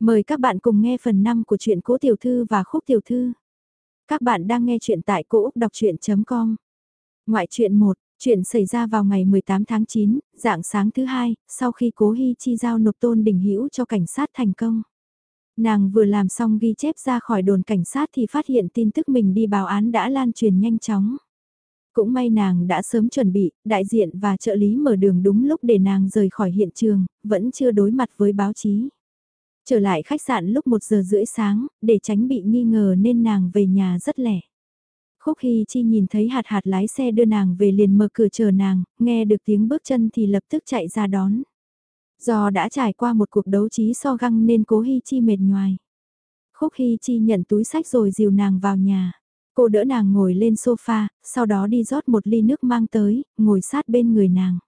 Mời các bạn cùng nghe phần 5 của truyện Cố Tiểu Thư và Khúc Tiểu Thư. Các bạn đang nghe truyện tại cỗ Úc Đọc Chuyện.com. Ngoại truyện 1, chuyện xảy ra vào ngày 18 tháng 9, dạng sáng thứ hai, sau khi Cố Hi Chi giao nộp tôn đình hữu cho cảnh sát thành công. Nàng vừa làm xong ghi chép ra khỏi đồn cảnh sát thì phát hiện tin tức mình đi báo án đã lan truyền nhanh chóng. Cũng may nàng đã sớm chuẩn bị, đại diện và trợ lý mở đường đúng lúc để nàng rời khỏi hiện trường, vẫn chưa đối mặt với báo chí. Trở lại khách sạn lúc 1 giờ rưỡi sáng, để tránh bị nghi ngờ nên nàng về nhà rất lẻ. Khúc Hy Chi nhìn thấy hạt hạt lái xe đưa nàng về liền mở cửa chờ nàng, nghe được tiếng bước chân thì lập tức chạy ra đón. Do đã trải qua một cuộc đấu trí so găng nên cố Hy Chi mệt nhoài. Khúc Hy Chi nhận túi sách rồi dìu nàng vào nhà. Cô đỡ nàng ngồi lên sofa, sau đó đi rót một ly nước mang tới, ngồi sát bên người nàng.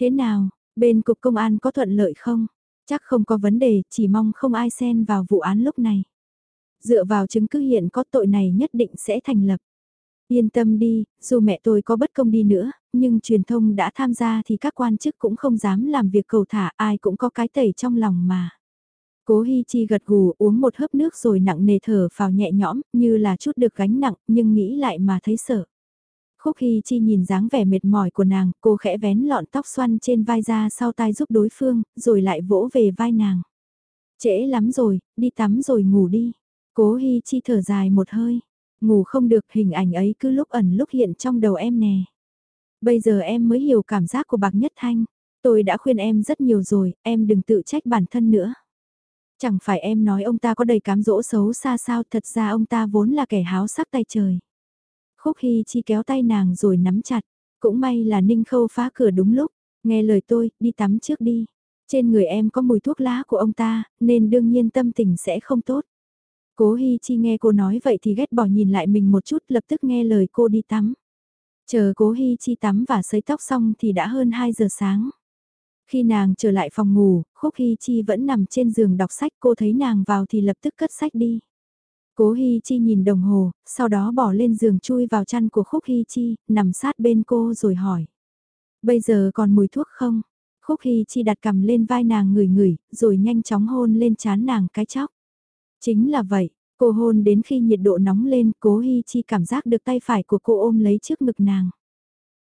Thế nào, bên cục công an có thuận lợi không? Chắc không có vấn đề, chỉ mong không ai xen vào vụ án lúc này. Dựa vào chứng cứ hiện có tội này nhất định sẽ thành lập. Yên tâm đi, dù mẹ tôi có bất công đi nữa, nhưng truyền thông đã tham gia thì các quan chức cũng không dám làm việc cầu thả ai cũng có cái tẩy trong lòng mà. Cố Hi Chi gật gù uống một hớp nước rồi nặng nề thở vào nhẹ nhõm như là chút được gánh nặng nhưng nghĩ lại mà thấy sợ. Khúc Hy Chi nhìn dáng vẻ mệt mỏi của nàng, cô khẽ vén lọn tóc xoăn trên vai ra sau tai giúp đối phương, rồi lại vỗ về vai nàng. Trễ lắm rồi, đi tắm rồi ngủ đi. Cố Hy Chi thở dài một hơi. Ngủ không được hình ảnh ấy cứ lúc ẩn lúc hiện trong đầu em nè. Bây giờ em mới hiểu cảm giác của bạc nhất thanh. Tôi đã khuyên em rất nhiều rồi, em đừng tự trách bản thân nữa. Chẳng phải em nói ông ta có đầy cám dỗ xấu xa sao thật ra ông ta vốn là kẻ háo sắc tay trời. Khúc Hy Chi kéo tay nàng rồi nắm chặt. Cũng may là Ninh Khâu phá cửa đúng lúc. Nghe lời tôi, đi tắm trước đi. Trên người em có mùi thuốc lá của ông ta, nên đương nhiên tâm tình sẽ không tốt. Cố Hi Chi nghe cô nói vậy thì ghét bỏ nhìn lại mình một chút lập tức nghe lời cô đi tắm. Chờ cố Hi Chi tắm và sấy tóc xong thì đã hơn 2 giờ sáng. Khi nàng trở lại phòng ngủ, Khúc Hi Chi vẫn nằm trên giường đọc sách cô thấy nàng vào thì lập tức cất sách đi. Cố Hi Chi nhìn đồng hồ, sau đó bỏ lên giường chui vào chăn của Khúc Hi Chi, nằm sát bên cô rồi hỏi. Bây giờ còn mùi thuốc không? Khúc Hi Chi đặt cầm lên vai nàng ngửi ngửi, rồi nhanh chóng hôn lên chán nàng cái chóc. Chính là vậy, cô hôn đến khi nhiệt độ nóng lên, cố Hi Chi cảm giác được tay phải của cô ôm lấy trước ngực nàng.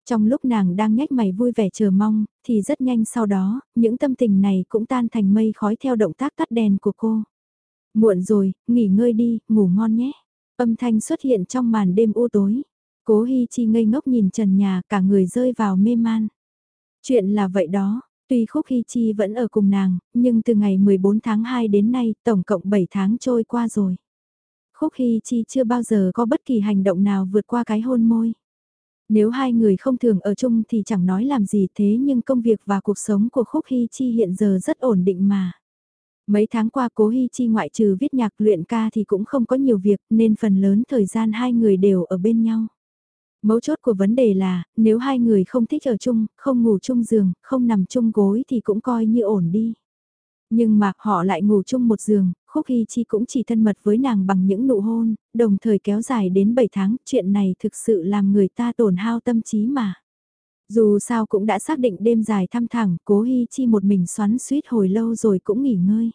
Trong lúc nàng đang nhếch mày vui vẻ chờ mong, thì rất nhanh sau đó, những tâm tình này cũng tan thành mây khói theo động tác tắt đèn của cô. Muộn rồi, nghỉ ngơi đi, ngủ ngon nhé. Âm thanh xuất hiện trong màn đêm u tối. Cố Hi Chi ngây ngốc nhìn trần nhà cả người rơi vào mê man. Chuyện là vậy đó, tuy Khúc Hi Chi vẫn ở cùng nàng, nhưng từ ngày 14 tháng 2 đến nay tổng cộng 7 tháng trôi qua rồi. Khúc Hi Chi chưa bao giờ có bất kỳ hành động nào vượt qua cái hôn môi. Nếu hai người không thường ở chung thì chẳng nói làm gì thế nhưng công việc và cuộc sống của Khúc Hi Chi hiện giờ rất ổn định mà. Mấy tháng qua cố Hi Chi ngoại trừ viết nhạc luyện ca thì cũng không có nhiều việc nên phần lớn thời gian hai người đều ở bên nhau. Mấu chốt của vấn đề là, nếu hai người không thích ở chung, không ngủ chung giường, không nằm chung gối thì cũng coi như ổn đi. Nhưng mà họ lại ngủ chung một giường, Khúc Hy Chi cũng chỉ thân mật với nàng bằng những nụ hôn, đồng thời kéo dài đến 7 tháng, chuyện này thực sự làm người ta tổn hao tâm trí mà. Dù sao cũng đã xác định đêm dài thăm thẳng, cố Hi Chi một mình xoắn suýt hồi lâu rồi cũng nghỉ ngơi.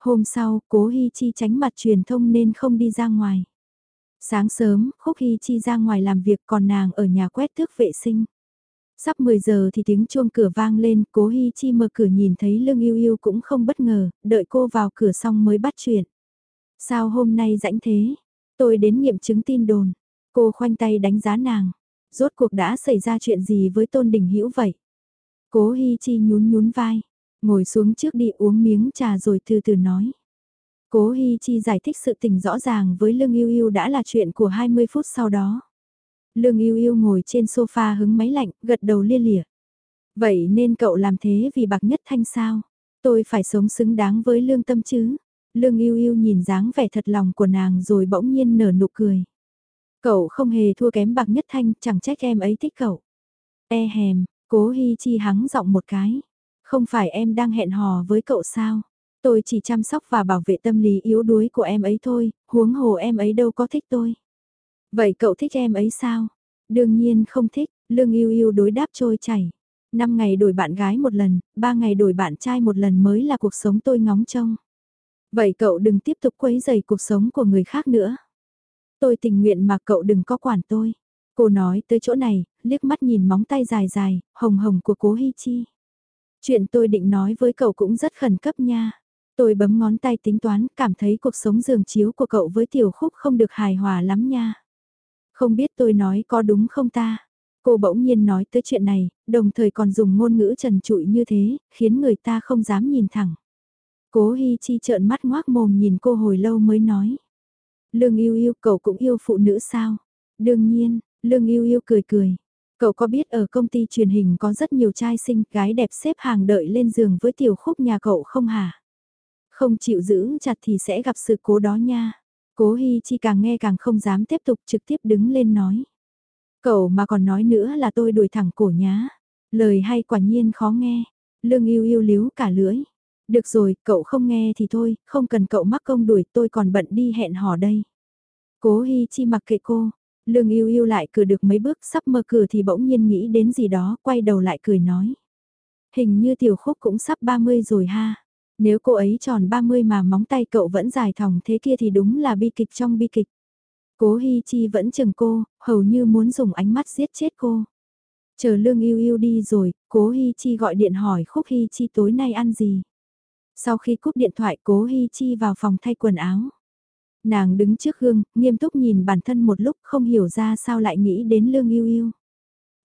Hôm sau, cố Hi Chi tránh mặt truyền thông nên không đi ra ngoài. Sáng sớm, Khúc Hi Chi ra ngoài làm việc còn nàng ở nhà quét thước vệ sinh. Sắp 10 giờ thì tiếng chuông cửa vang lên, cố Hi Chi mở cửa nhìn thấy Lương Yêu Yêu cũng không bất ngờ, đợi cô vào cửa xong mới bắt chuyện. Sao hôm nay rãnh thế? Tôi đến nghiệm chứng tin đồn. Cô khoanh tay đánh giá nàng. Rốt cuộc đã xảy ra chuyện gì với Tôn Đình Hữu vậy? Cố Hi Chi nhún nhún vai. Ngồi xuống trước đi uống miếng trà rồi từ từ nói. Cố Hi Chi giải thích sự tình rõ ràng với Lương Yêu Yêu đã là chuyện của 20 phút sau đó. Lương Yêu Yêu ngồi trên sofa hứng máy lạnh, gật đầu lia lịa. Vậy nên cậu làm thế vì bạc nhất thanh sao? Tôi phải sống xứng đáng với lương tâm chứ? Lương Yêu Yêu nhìn dáng vẻ thật lòng của nàng rồi bỗng nhiên nở nụ cười. Cậu không hề thua kém bạc nhất thanh, chẳng trách em ấy thích cậu. E hèm, cố Hi Chi hắng giọng một cái. Không phải em đang hẹn hò với cậu sao? Tôi chỉ chăm sóc và bảo vệ tâm lý yếu đuối của em ấy thôi, huống hồ em ấy đâu có thích tôi. Vậy cậu thích em ấy sao? Đương nhiên không thích, lương yêu yêu đối đáp trôi chảy. Năm ngày đổi bạn gái một lần, ba ngày đổi bạn trai một lần mới là cuộc sống tôi ngóng trông. Vậy cậu đừng tiếp tục quấy rầy cuộc sống của người khác nữa. Tôi tình nguyện mà cậu đừng có quản tôi. Cô nói tới chỗ này, liếc mắt nhìn móng tay dài dài, hồng hồng của cố Hi Chi. Chuyện tôi định nói với cậu cũng rất khẩn cấp nha. Tôi bấm ngón tay tính toán, cảm thấy cuộc sống giường chiếu của cậu với tiểu khúc không được hài hòa lắm nha. Không biết tôi nói có đúng không ta? Cô bỗng nhiên nói tới chuyện này, đồng thời còn dùng ngôn ngữ trần trụi như thế, khiến người ta không dám nhìn thẳng. Cố Hi Chi trợn mắt ngoác mồm nhìn cô hồi lâu mới nói. Lương yêu yêu cậu cũng yêu phụ nữ sao? Đương nhiên, Lương yêu yêu cười cười. Cậu có biết ở công ty truyền hình có rất nhiều trai xinh gái đẹp xếp hàng đợi lên giường với tiểu khúc nhà cậu không hả? Không chịu giữ chặt thì sẽ gặp sự cố đó nha. Cố Hi Chi càng nghe càng không dám tiếp tục trực tiếp đứng lên nói. Cậu mà còn nói nữa là tôi đuổi thẳng cổ nhá. Lời hay quả nhiên khó nghe. Lương yêu yêu liếu cả lưỡi. Được rồi, cậu không nghe thì thôi, không cần cậu mắc công đuổi tôi còn bận đi hẹn hò đây. Cố Hi Chi mặc kệ cô, Lương yêu yêu lại cửa được mấy bước sắp mở cửa thì bỗng nhiên nghĩ đến gì đó, quay đầu lại cười nói. Hình như tiểu khúc cũng sắp 30 rồi ha. Nếu cô ấy tròn 30 mà móng tay cậu vẫn dài thòng thế kia thì đúng là bi kịch trong bi kịch. Cố Hi Chi vẫn chừng cô, hầu như muốn dùng ánh mắt giết chết cô. Chờ Lương Yêu Yêu đi rồi, Cố Hi Chi gọi điện hỏi Khúc Hi Chi tối nay ăn gì. Sau khi cúp điện thoại Cố Hi Chi vào phòng thay quần áo. Nàng đứng trước gương, nghiêm túc nhìn bản thân một lúc không hiểu ra sao lại nghĩ đến Lương Yêu Yêu.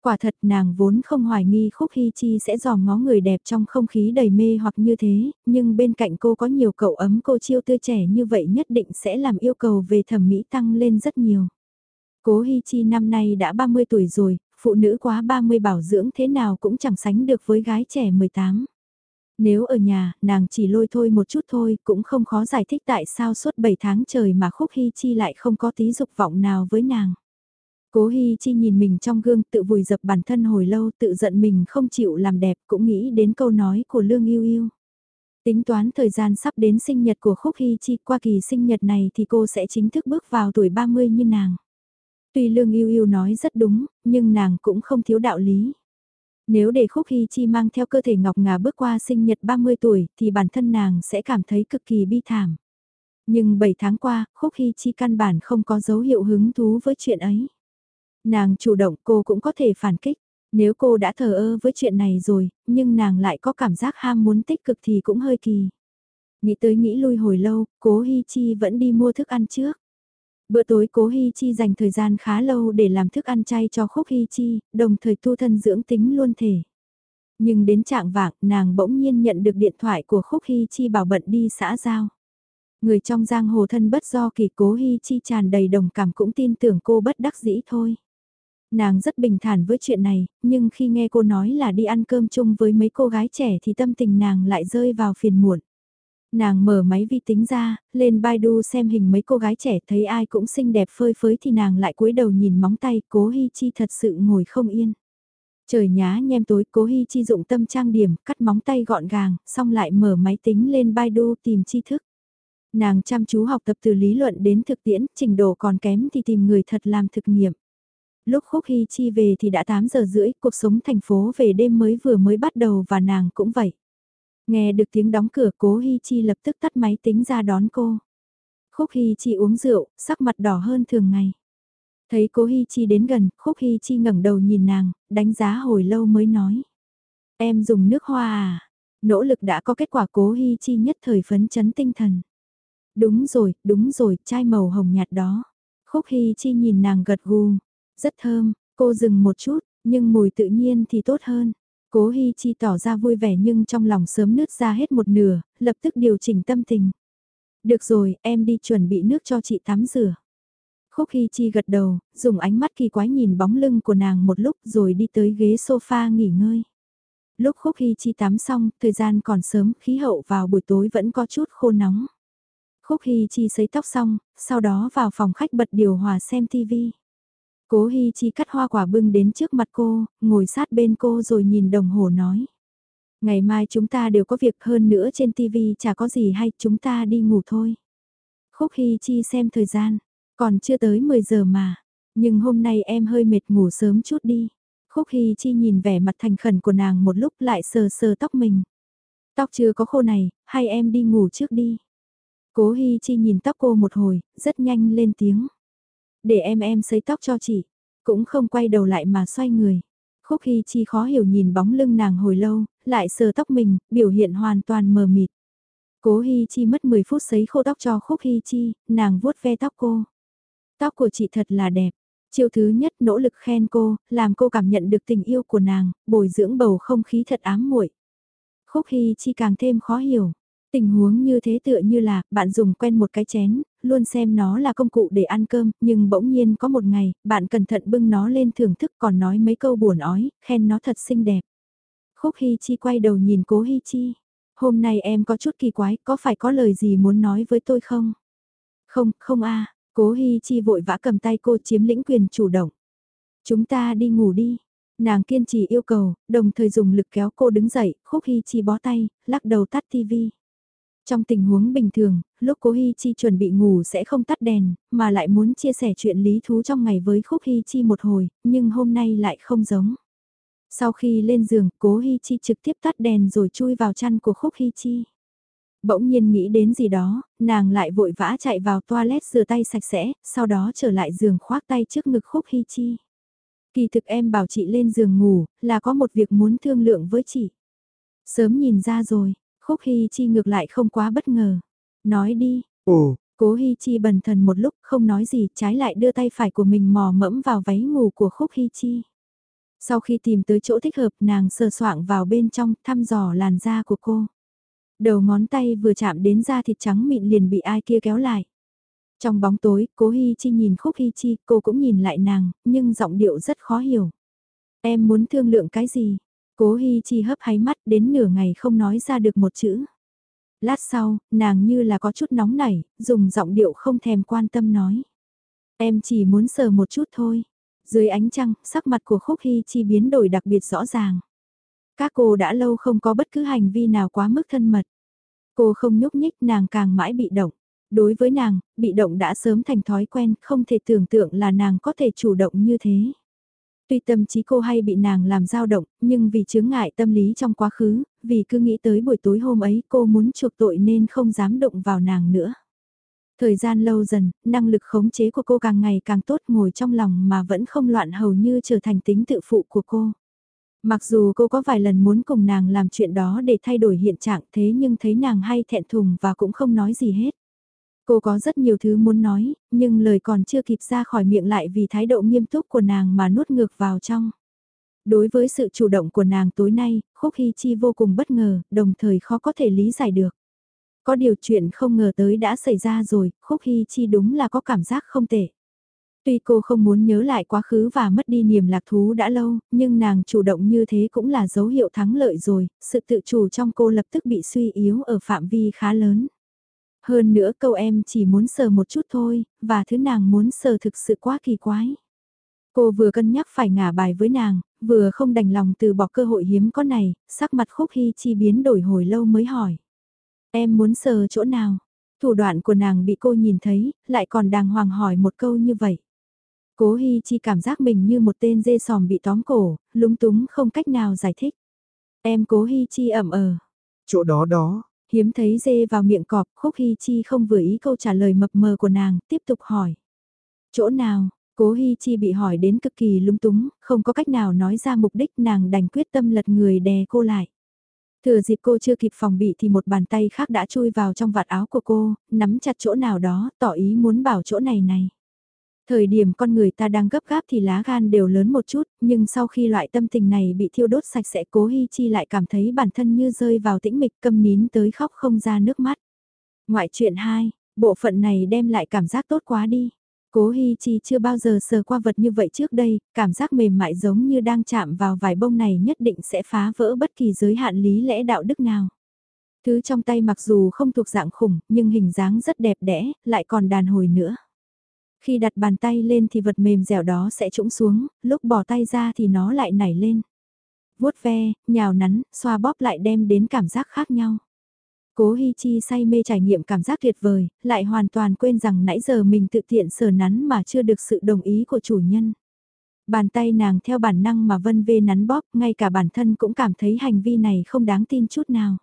Quả thật nàng vốn không hoài nghi Khúc Hi Chi sẽ dòm ngó người đẹp trong không khí đầy mê hoặc như thế, nhưng bên cạnh cô có nhiều cậu ấm cô chiêu tươi trẻ như vậy nhất định sẽ làm yêu cầu về thẩm mỹ tăng lên rất nhiều. Cố Hi Chi năm nay đã 30 tuổi rồi, phụ nữ quá 30 bảo dưỡng thế nào cũng chẳng sánh được với gái trẻ 18. Nếu ở nhà, nàng chỉ lôi thôi một chút thôi, cũng không khó giải thích tại sao suốt 7 tháng trời mà Khúc Hy Chi lại không có tí dục vọng nào với nàng. Cố Hi Chi nhìn mình trong gương tự vùi dập bản thân hồi lâu tự giận mình không chịu làm đẹp cũng nghĩ đến câu nói của Lương Yêu Yêu. Tính toán thời gian sắp đến sinh nhật của Khúc Hi Chi qua kỳ sinh nhật này thì cô sẽ chính thức bước vào tuổi 30 như nàng. Tuy Lương Yêu Yêu nói rất đúng, nhưng nàng cũng không thiếu đạo lý. Nếu để Khúc Hy Chi mang theo cơ thể ngọc ngà bước qua sinh nhật 30 tuổi thì bản thân nàng sẽ cảm thấy cực kỳ bi thảm. Nhưng 7 tháng qua, Khúc Hy Chi căn bản không có dấu hiệu hứng thú với chuyện ấy. Nàng chủ động cô cũng có thể phản kích. Nếu cô đã thờ ơ với chuyện này rồi, nhưng nàng lại có cảm giác ham muốn tích cực thì cũng hơi kỳ. Nghĩ tới nghĩ lui hồi lâu, cố Hy Chi vẫn đi mua thức ăn trước. Bữa tối cố Hi Chi dành thời gian khá lâu để làm thức ăn chay cho Khúc Hi Chi, đồng thời tu thân dưỡng tính luôn thể. Nhưng đến trạng vạng, nàng bỗng nhiên nhận được điện thoại của Khúc Hi Chi bảo bận đi xã giao. Người trong giang hồ thân bất do kỳ cố Hi Chi tràn đầy đồng cảm cũng tin tưởng cô bất đắc dĩ thôi. Nàng rất bình thản với chuyện này, nhưng khi nghe cô nói là đi ăn cơm chung với mấy cô gái trẻ thì tâm tình nàng lại rơi vào phiền muộn. Nàng mở máy vi tính ra, lên Baidu xem hình mấy cô gái trẻ thấy ai cũng xinh đẹp phơi phới thì nàng lại cúi đầu nhìn móng tay cố Hi Chi thật sự ngồi không yên. Trời nhá nhem tối cố Hi Chi dụng tâm trang điểm, cắt móng tay gọn gàng, xong lại mở máy tính lên Baidu tìm tri thức. Nàng chăm chú học tập từ lý luận đến thực tiễn, trình độ còn kém thì tìm người thật làm thực nghiệm. Lúc Khúc Hy Chi về thì đã 8 giờ rưỡi, cuộc sống thành phố về đêm mới vừa mới bắt đầu và nàng cũng vậy. Nghe được tiếng đóng cửa cố Hi Chi lập tức tắt máy tính ra đón cô. Khúc Hi Chi uống rượu, sắc mặt đỏ hơn thường ngày. Thấy cố Hi Chi đến gần, Khúc Hi Chi ngẩng đầu nhìn nàng, đánh giá hồi lâu mới nói. Em dùng nước hoa à? Nỗ lực đã có kết quả cố Hi Chi nhất thời phấn chấn tinh thần. Đúng rồi, đúng rồi, chai màu hồng nhạt đó. Khúc Hi Chi nhìn nàng gật gù, rất thơm, cô dừng một chút, nhưng mùi tự nhiên thì tốt hơn. Cố Hi Chi tỏ ra vui vẻ nhưng trong lòng sớm nứt ra hết một nửa, lập tức điều chỉnh tâm tình. Được rồi, em đi chuẩn bị nước cho chị tắm rửa. Khúc Hi Chi gật đầu, dùng ánh mắt kỳ quái nhìn bóng lưng của nàng một lúc rồi đi tới ghế sofa nghỉ ngơi. Lúc Khúc Hi Chi tắm xong, thời gian còn sớm, khí hậu vào buổi tối vẫn có chút khô nóng. Khúc Hi Chi sấy tóc xong, sau đó vào phòng khách bật điều hòa xem TV. Cố Hi Chi cắt hoa quả bưng đến trước mặt cô, ngồi sát bên cô rồi nhìn đồng hồ nói. Ngày mai chúng ta đều có việc hơn nữa trên TV chả có gì hay chúng ta đi ngủ thôi. Khúc Hi Chi xem thời gian, còn chưa tới 10 giờ mà, nhưng hôm nay em hơi mệt ngủ sớm chút đi. Khúc Hi Chi nhìn vẻ mặt thành khẩn của nàng một lúc lại sờ sờ tóc mình. Tóc chưa có khô này, hay em đi ngủ trước đi. Cố Hi Chi nhìn tóc cô một hồi, rất nhanh lên tiếng. Để em em sấy tóc cho chị, cũng không quay đầu lại mà xoay người. Khúc hy Chi khó hiểu nhìn bóng lưng nàng hồi lâu, lại sờ tóc mình, biểu hiện hoàn toàn mờ mịt. Cố hy Chi mất 10 phút sấy khô tóc cho Khúc hy Chi, nàng vuốt ve tóc cô. Tóc của chị thật là đẹp. Chiêu thứ nhất nỗ lực khen cô, làm cô cảm nhận được tình yêu của nàng, bồi dưỡng bầu không khí thật ám muội. Khúc Hy Chi càng thêm khó hiểu. Tình huống như thế tựa như là, bạn dùng quen một cái chén, luôn xem nó là công cụ để ăn cơm, nhưng bỗng nhiên có một ngày, bạn cẩn thận bưng nó lên thưởng thức còn nói mấy câu buồn ói, khen nó thật xinh đẹp. Khúc Hy Chi quay đầu nhìn cố Hy Chi. Hôm nay em có chút kỳ quái, có phải có lời gì muốn nói với tôi không? Không, không a cố Hy Chi vội vã cầm tay cô chiếm lĩnh quyền chủ động. Chúng ta đi ngủ đi. Nàng kiên trì yêu cầu, đồng thời dùng lực kéo cô đứng dậy, khúc Hy Chi bó tay, lắc đầu tắt tivi. Trong tình huống bình thường, lúc cố Hi Chi chuẩn bị ngủ sẽ không tắt đèn, mà lại muốn chia sẻ chuyện lý thú trong ngày với Khúc Hi Chi một hồi, nhưng hôm nay lại không giống. Sau khi lên giường, cố Hi Chi trực tiếp tắt đèn rồi chui vào chăn của Khúc Hi Chi. Bỗng nhiên nghĩ đến gì đó, nàng lại vội vã chạy vào toilet rửa tay sạch sẽ, sau đó trở lại giường khoác tay trước ngực Khúc Hi Chi. Kỳ thực em bảo chị lên giường ngủ, là có một việc muốn thương lượng với chị. Sớm nhìn ra rồi, Khúc Hy Chi ngược lại không quá bất ngờ. Nói đi. Ồ. Cố Hy Chi bần thần một lúc không nói gì trái lại đưa tay phải của mình mò mẫm vào váy ngủ của Khúc Hy Chi. Sau khi tìm tới chỗ thích hợp nàng sờ soạng vào bên trong thăm dò làn da của cô. Đầu ngón tay vừa chạm đến da thịt trắng mịn liền bị ai kia kéo lại. Trong bóng tối, cố Hi Chi nhìn Khúc Hi Chi, cô cũng nhìn lại nàng, nhưng giọng điệu rất khó hiểu. Em muốn thương lượng cái gì? Cố Hi Chi hấp háy mắt đến nửa ngày không nói ra được một chữ. Lát sau, nàng như là có chút nóng nảy, dùng giọng điệu không thèm quan tâm nói. Em chỉ muốn sờ một chút thôi. Dưới ánh trăng, sắc mặt của Khúc Hi Chi biến đổi đặc biệt rõ ràng. Các cô đã lâu không có bất cứ hành vi nào quá mức thân mật. Cô không nhúc nhích nàng càng mãi bị động. Đối với nàng, bị động đã sớm thành thói quen, không thể tưởng tượng là nàng có thể chủ động như thế. Tuy tâm trí cô hay bị nàng làm dao động, nhưng vì chướng ngại tâm lý trong quá khứ, vì cứ nghĩ tới buổi tối hôm ấy cô muốn chuộc tội nên không dám động vào nàng nữa. Thời gian lâu dần, năng lực khống chế của cô càng ngày càng tốt ngồi trong lòng mà vẫn không loạn hầu như trở thành tính tự phụ của cô. Mặc dù cô có vài lần muốn cùng nàng làm chuyện đó để thay đổi hiện trạng thế nhưng thấy nàng hay thẹn thùng và cũng không nói gì hết. Cô có rất nhiều thứ muốn nói, nhưng lời còn chưa kịp ra khỏi miệng lại vì thái độ nghiêm túc của nàng mà nuốt ngược vào trong. Đối với sự chủ động của nàng tối nay, Khúc Hy Chi vô cùng bất ngờ, đồng thời khó có thể lý giải được. Có điều chuyện không ngờ tới đã xảy ra rồi, Khúc Hy Chi đúng là có cảm giác không tệ. Tuy cô không muốn nhớ lại quá khứ và mất đi niềm lạc thú đã lâu, nhưng nàng chủ động như thế cũng là dấu hiệu thắng lợi rồi, sự tự chủ trong cô lập tức bị suy yếu ở phạm vi khá lớn. Hơn nữa câu em chỉ muốn sờ một chút thôi, và thứ nàng muốn sờ thực sự quá kỳ quái. Cô vừa cân nhắc phải ngả bài với nàng, vừa không đành lòng từ bỏ cơ hội hiếm có này, sắc mặt khúc hy chi biến đổi hồi lâu mới hỏi. Em muốn sờ chỗ nào? Thủ đoạn của nàng bị cô nhìn thấy, lại còn đàng hoàng hỏi một câu như vậy. Cố Hi Chi cảm giác mình như một tên dê sòm bị tóm cổ, lúng túng không cách nào giải thích. Em Cố Hi Chi ẩm ờ. Chỗ đó đó, Hiếm thấy dê vào miệng cọp, Khúc Hy Chi không vừa ý câu trả lời mập mờ của nàng, tiếp tục hỏi. Chỗ nào, cố Hy Chi bị hỏi đến cực kỳ lung túng, không có cách nào nói ra mục đích nàng đành quyết tâm lật người đè cô lại. Thừa dịp cô chưa kịp phòng bị thì một bàn tay khác đã chui vào trong vạt áo của cô, nắm chặt chỗ nào đó, tỏ ý muốn bảo chỗ này này. Thời điểm con người ta đang gấp gáp thì lá gan đều lớn một chút, nhưng sau khi loại tâm tình này bị thiêu đốt sạch sẽ cố hy Chi lại cảm thấy bản thân như rơi vào tĩnh mịch câm nín tới khóc không ra nước mắt. Ngoại chuyện 2, bộ phận này đem lại cảm giác tốt quá đi. Cố Hi Chi chưa bao giờ sờ qua vật như vậy trước đây, cảm giác mềm mại giống như đang chạm vào vài bông này nhất định sẽ phá vỡ bất kỳ giới hạn lý lẽ đạo đức nào. Thứ trong tay mặc dù không thuộc dạng khủng, nhưng hình dáng rất đẹp đẽ, lại còn đàn hồi nữa. Khi đặt bàn tay lên thì vật mềm dẻo đó sẽ trũng xuống, lúc bỏ tay ra thì nó lại nảy lên. vuốt ve, nhào nắn, xoa bóp lại đem đến cảm giác khác nhau. Cố Hi Chi say mê trải nghiệm cảm giác tuyệt vời, lại hoàn toàn quên rằng nãy giờ mình tự tiện sờ nắn mà chưa được sự đồng ý của chủ nhân. Bàn tay nàng theo bản năng mà vân vê nắn bóp, ngay cả bản thân cũng cảm thấy hành vi này không đáng tin chút nào.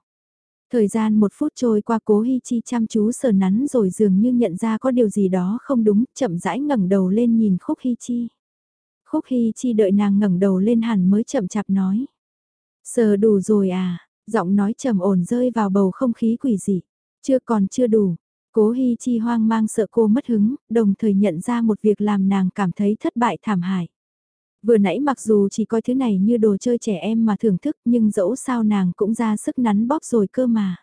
Thời gian một phút trôi qua cố Hi Chi chăm chú sờ nắn rồi dường như nhận ra có điều gì đó không đúng, chậm rãi ngẩng đầu lên nhìn Khúc Hi Chi. Khúc Hi Chi đợi nàng ngẩng đầu lên hẳn mới chậm chạp nói. Sờ đủ rồi à, giọng nói trầm ổn rơi vào bầu không khí quỷ dị. Chưa còn chưa đủ. Cố Hi Chi hoang mang sợ cô mất hứng, đồng thời nhận ra một việc làm nàng cảm thấy thất bại thảm hại. Vừa nãy mặc dù chỉ coi thứ này như đồ chơi trẻ em mà thưởng thức nhưng dẫu sao nàng cũng ra sức nắn bóp rồi cơ mà.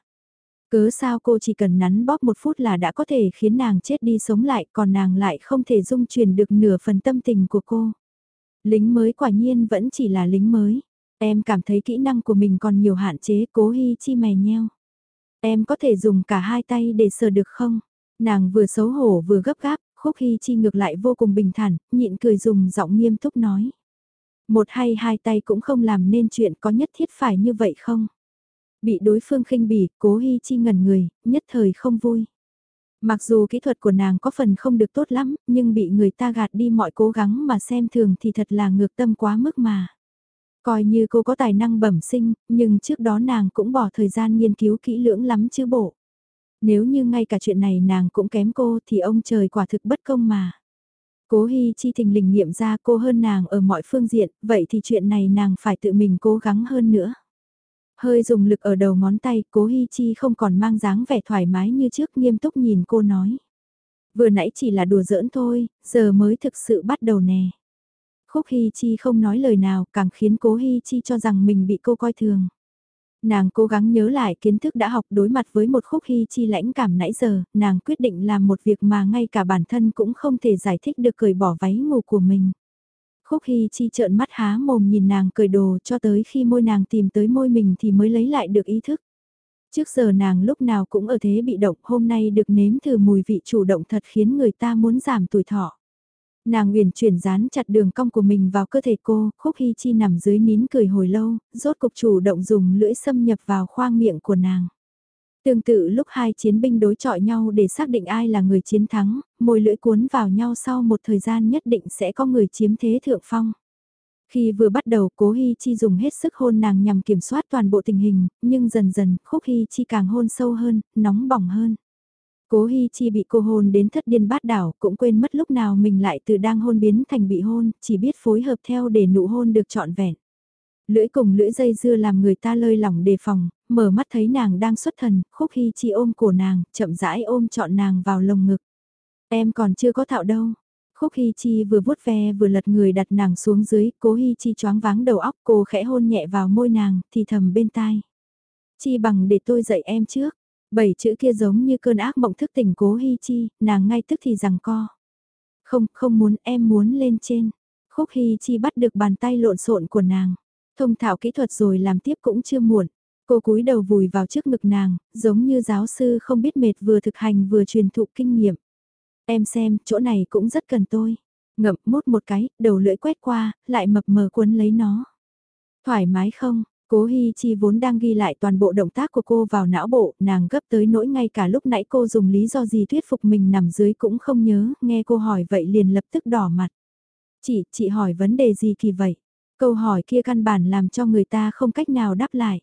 Cớ sao cô chỉ cần nắn bóp một phút là đã có thể khiến nàng chết đi sống lại còn nàng lại không thể dung truyền được nửa phần tâm tình của cô. Lính mới quả nhiên vẫn chỉ là lính mới. Em cảm thấy kỹ năng của mình còn nhiều hạn chế cố hy chi mè nheo. Em có thể dùng cả hai tay để sờ được không? Nàng vừa xấu hổ vừa gấp gáp, khúc hy chi ngược lại vô cùng bình thản, nhịn cười dùng giọng nghiêm túc nói. Một hay hai tay cũng không làm nên chuyện có nhất thiết phải như vậy không? Bị đối phương khinh bỉ, cố hy chi ngẩn người, nhất thời không vui. Mặc dù kỹ thuật của nàng có phần không được tốt lắm, nhưng bị người ta gạt đi mọi cố gắng mà xem thường thì thật là ngược tâm quá mức mà. Coi như cô có tài năng bẩm sinh, nhưng trước đó nàng cũng bỏ thời gian nghiên cứu kỹ lưỡng lắm chứ bộ. Nếu như ngay cả chuyện này nàng cũng kém cô thì ông trời quả thực bất công mà. Cố Hi Chi thình lình nghiệm ra cô hơn nàng ở mọi phương diện, vậy thì chuyện này nàng phải tự mình cố gắng hơn nữa. Hơi dùng lực ở đầu ngón tay, cố Hi Chi không còn mang dáng vẻ thoải mái như trước nghiêm túc nhìn cô nói. Vừa nãy chỉ là đùa giỡn thôi, giờ mới thực sự bắt đầu nè. Khúc Hi Chi không nói lời nào, càng khiến cố Hi Chi cho rằng mình bị cô coi thường. Nàng cố gắng nhớ lại kiến thức đã học đối mặt với một khúc hy Chi lãnh cảm nãy giờ, nàng quyết định làm một việc mà ngay cả bản thân cũng không thể giải thích được cởi bỏ váy ngủ của mình. Khúc hy Chi trợn mắt há mồm nhìn nàng cởi đồ cho tới khi môi nàng tìm tới môi mình thì mới lấy lại được ý thức. Trước giờ nàng lúc nào cũng ở thế bị động, hôm nay được nếm thử mùi vị chủ động thật khiến người ta muốn giảm tuổi thọ. Nàng uyển chuyển dán chặt đường cong của mình vào cơ thể cô, khúc hy chi nằm dưới nín cười hồi lâu, rốt cục chủ động dùng lưỡi xâm nhập vào khoang miệng của nàng. Tương tự lúc hai chiến binh đối chọi nhau để xác định ai là người chiến thắng, môi lưỡi cuốn vào nhau sau một thời gian nhất định sẽ có người chiếm thế thượng phong. Khi vừa bắt đầu cố hy Chi dùng hết sức hôn nàng nhằm kiểm soát toàn bộ tình hình, nhưng dần dần khúc hy Chi càng hôn sâu hơn, nóng bỏng hơn. Cố Hi Chi bị cô hôn đến thất điên bát đảo, cũng quên mất lúc nào mình lại từ đang hôn biến thành bị hôn, chỉ biết phối hợp theo để nụ hôn được trọn vẹn. Lưỡi cùng lưỡi dây dưa làm người ta lơi lỏng đề phòng, mở mắt thấy nàng đang xuất thần, khúc Hi Chi ôm cổ nàng, chậm rãi ôm trọn nàng vào lồng ngực. Em còn chưa có thạo đâu. Khúc Hi Chi vừa vuốt ve vừa lật người đặt nàng xuống dưới, cố Hi Chi choáng váng đầu óc cô khẽ hôn nhẹ vào môi nàng, thì thầm bên tai. Chi bằng để tôi dạy em trước. Bảy chữ kia giống như cơn ác mộng thức tỉnh cố Hi Chi, nàng ngay tức thì rằng co. Không, không muốn, em muốn lên trên. Khúc Hi Chi bắt được bàn tay lộn xộn của nàng. Thông thạo kỹ thuật rồi làm tiếp cũng chưa muộn. Cô cúi đầu vùi vào trước ngực nàng, giống như giáo sư không biết mệt vừa thực hành vừa truyền thụ kinh nghiệm. Em xem, chỗ này cũng rất cần tôi. Ngậm mút một cái, đầu lưỡi quét qua, lại mập mờ cuốn lấy nó. Thoải mái không? Cố Hi Chi vốn đang ghi lại toàn bộ động tác của cô vào não bộ, nàng gấp tới nỗi ngay cả lúc nãy cô dùng lý do gì thuyết phục mình nằm dưới cũng không nhớ, nghe cô hỏi vậy liền lập tức đỏ mặt. Chị, chị hỏi vấn đề gì kỳ vậy? Câu hỏi kia căn bản làm cho người ta không cách nào đáp lại.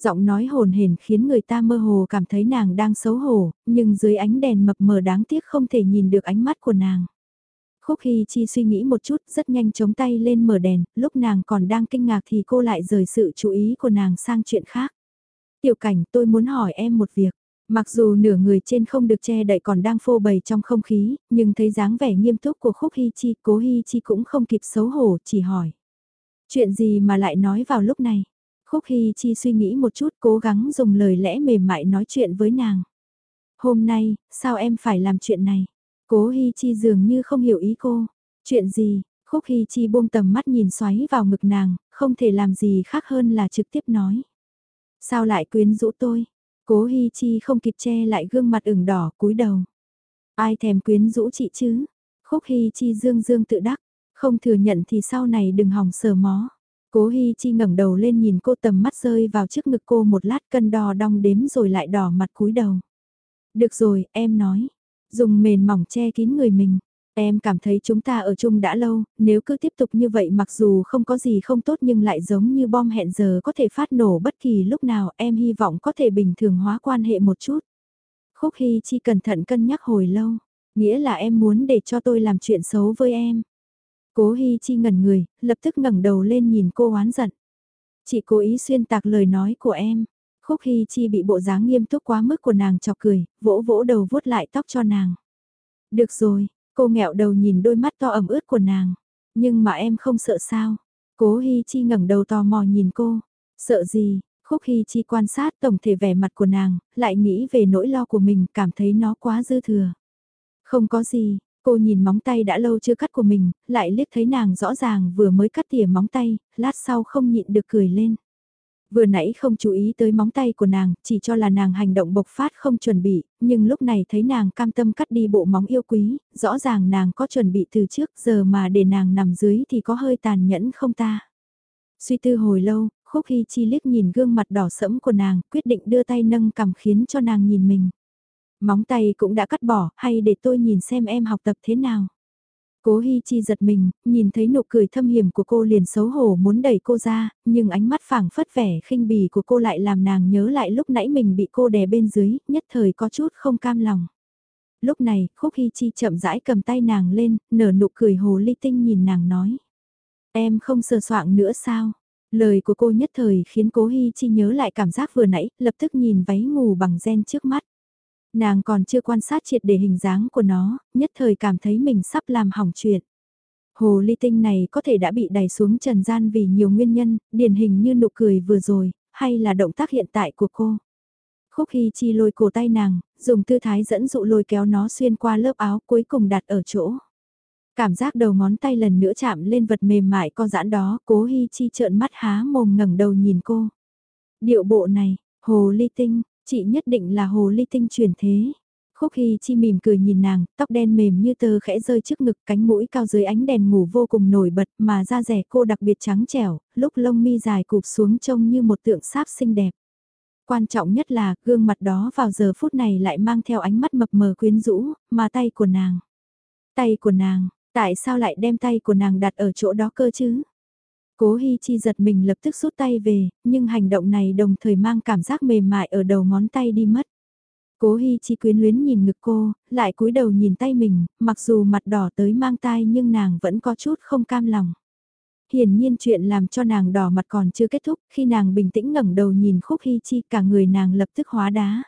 Giọng nói hồn hển khiến người ta mơ hồ cảm thấy nàng đang xấu hổ, nhưng dưới ánh đèn mập mờ đáng tiếc không thể nhìn được ánh mắt của nàng. Khúc Hy Chi suy nghĩ một chút, rất nhanh chống tay lên mở đèn, lúc nàng còn đang kinh ngạc thì cô lại rời sự chú ý của nàng sang chuyện khác. Tiểu cảnh tôi muốn hỏi em một việc. Mặc dù nửa người trên không được che đậy còn đang phô bày trong không khí, nhưng thấy dáng vẻ nghiêm túc của Khúc Hy Chi, cố Hy Chi cũng không kịp xấu hổ, chỉ hỏi. Chuyện gì mà lại nói vào lúc này? Khúc Hy Chi suy nghĩ một chút cố gắng dùng lời lẽ mềm mại nói chuyện với nàng. Hôm nay, sao em phải làm chuyện này? Cố Hi Chi dường như không hiểu ý cô. Chuyện gì? Khúc Hi Chi buông tầm mắt nhìn xoáy vào ngực nàng, không thể làm gì khác hơn là trực tiếp nói. Sao lại quyến rũ tôi? Cố Hi Chi không kịp che lại gương mặt ửng đỏ cúi đầu. Ai thèm quyến rũ chị chứ? Khúc Hi Chi dương dương tự đắc, không thừa nhận thì sau này đừng hòng sờ mó. Cố Hi Chi ngẩng đầu lên nhìn cô tầm mắt rơi vào trước ngực cô một lát cân đo đong đếm rồi lại đỏ mặt cúi đầu. Được rồi, em nói. Dùng mền mỏng che kín người mình. Em cảm thấy chúng ta ở chung đã lâu, nếu cứ tiếp tục như vậy mặc dù không có gì không tốt nhưng lại giống như bom hẹn giờ có thể phát nổ bất kỳ lúc nào em hy vọng có thể bình thường hóa quan hệ một chút. Khúc Hy Chi cẩn thận cân nhắc hồi lâu, nghĩa là em muốn để cho tôi làm chuyện xấu với em. Cố Hy Chi ngẩn người, lập tức ngẩng đầu lên nhìn cô oán giận. Chị cố ý xuyên tạc lời nói của em. Khúc Hy Chi bị bộ dáng nghiêm túc quá mức của nàng chọc cười, vỗ vỗ đầu vuốt lại tóc cho nàng. Được rồi, cô nghẹo đầu nhìn đôi mắt to ẩm ướt của nàng. Nhưng mà em không sợ sao. Cố Hy Chi ngẩng đầu tò mò nhìn cô. Sợ gì, Khúc Hy Chi quan sát tổng thể vẻ mặt của nàng, lại nghĩ về nỗi lo của mình, cảm thấy nó quá dư thừa. Không có gì, cô nhìn móng tay đã lâu chưa cắt của mình, lại liếc thấy nàng rõ ràng vừa mới cắt tỉa móng tay, lát sau không nhịn được cười lên. Vừa nãy không chú ý tới móng tay của nàng, chỉ cho là nàng hành động bộc phát không chuẩn bị, nhưng lúc này thấy nàng cam tâm cắt đi bộ móng yêu quý, rõ ràng nàng có chuẩn bị từ trước giờ mà để nàng nằm dưới thì có hơi tàn nhẫn không ta. Suy tư hồi lâu, Khúc Hy Chi liếc nhìn gương mặt đỏ sẫm của nàng, quyết định đưa tay nâng cằm khiến cho nàng nhìn mình. Móng tay cũng đã cắt bỏ, hay để tôi nhìn xem em học tập thế nào. Cố Hi Chi giật mình, nhìn thấy nụ cười thâm hiểm của cô liền xấu hổ muốn đẩy cô ra, nhưng ánh mắt phảng phất vẻ khinh bỉ của cô lại làm nàng nhớ lại lúc nãy mình bị cô đè bên dưới, nhất thời có chút không cam lòng. Lúc này, Khúc Hi Chi chậm rãi cầm tay nàng lên, nở nụ cười hồ ly tinh nhìn nàng nói. Em không sờ soạng nữa sao? Lời của cô nhất thời khiến cố Hi Chi nhớ lại cảm giác vừa nãy, lập tức nhìn váy ngủ bằng gen trước mắt. Nàng còn chưa quan sát triệt để hình dáng của nó, nhất thời cảm thấy mình sắp làm hỏng chuyện. Hồ ly tinh này có thể đã bị đẩy xuống trần gian vì nhiều nguyên nhân, điển hình như nụ cười vừa rồi, hay là động tác hiện tại của cô. Khúc Hy Chi lôi cổ tay nàng, dùng tư thái dẫn dụ lôi kéo nó xuyên qua lớp áo cuối cùng đặt ở chỗ. Cảm giác đầu ngón tay lần nữa chạm lên vật mềm mại con giãn đó, cố Hi Chi trợn mắt há mồm ngẩng đầu nhìn cô. Điệu bộ này, hồ ly tinh, chị nhất định là hồ ly tinh chuyển thế. Khúc Hy Chi mỉm cười nhìn nàng, tóc đen mềm như tơ khẽ rơi trước ngực cánh mũi cao dưới ánh đèn ngủ vô cùng nổi bật mà da rẻ cô đặc biệt trắng trẻo, lúc lông mi dài cụp xuống trông như một tượng sáp xinh đẹp. Quan trọng nhất là gương mặt đó vào giờ phút này lại mang theo ánh mắt mập mờ quyến rũ, mà tay của nàng. Tay của nàng, Tại sao lại đem tay của nàng đặt ở chỗ đó cơ chứ? Cố Hi Chi giật mình lập tức rút tay về, nhưng hành động này đồng thời mang cảm giác mềm mại ở đầu ngón tay đi mất. Cố Hi Chi quyến luyến nhìn ngực cô, lại cúi đầu nhìn tay mình, mặc dù mặt đỏ tới mang tai nhưng nàng vẫn có chút không cam lòng. Hiển nhiên chuyện làm cho nàng đỏ mặt còn chưa kết thúc, khi nàng bình tĩnh ngẩng đầu nhìn Khúc Hi Chi cả người nàng lập tức hóa đá.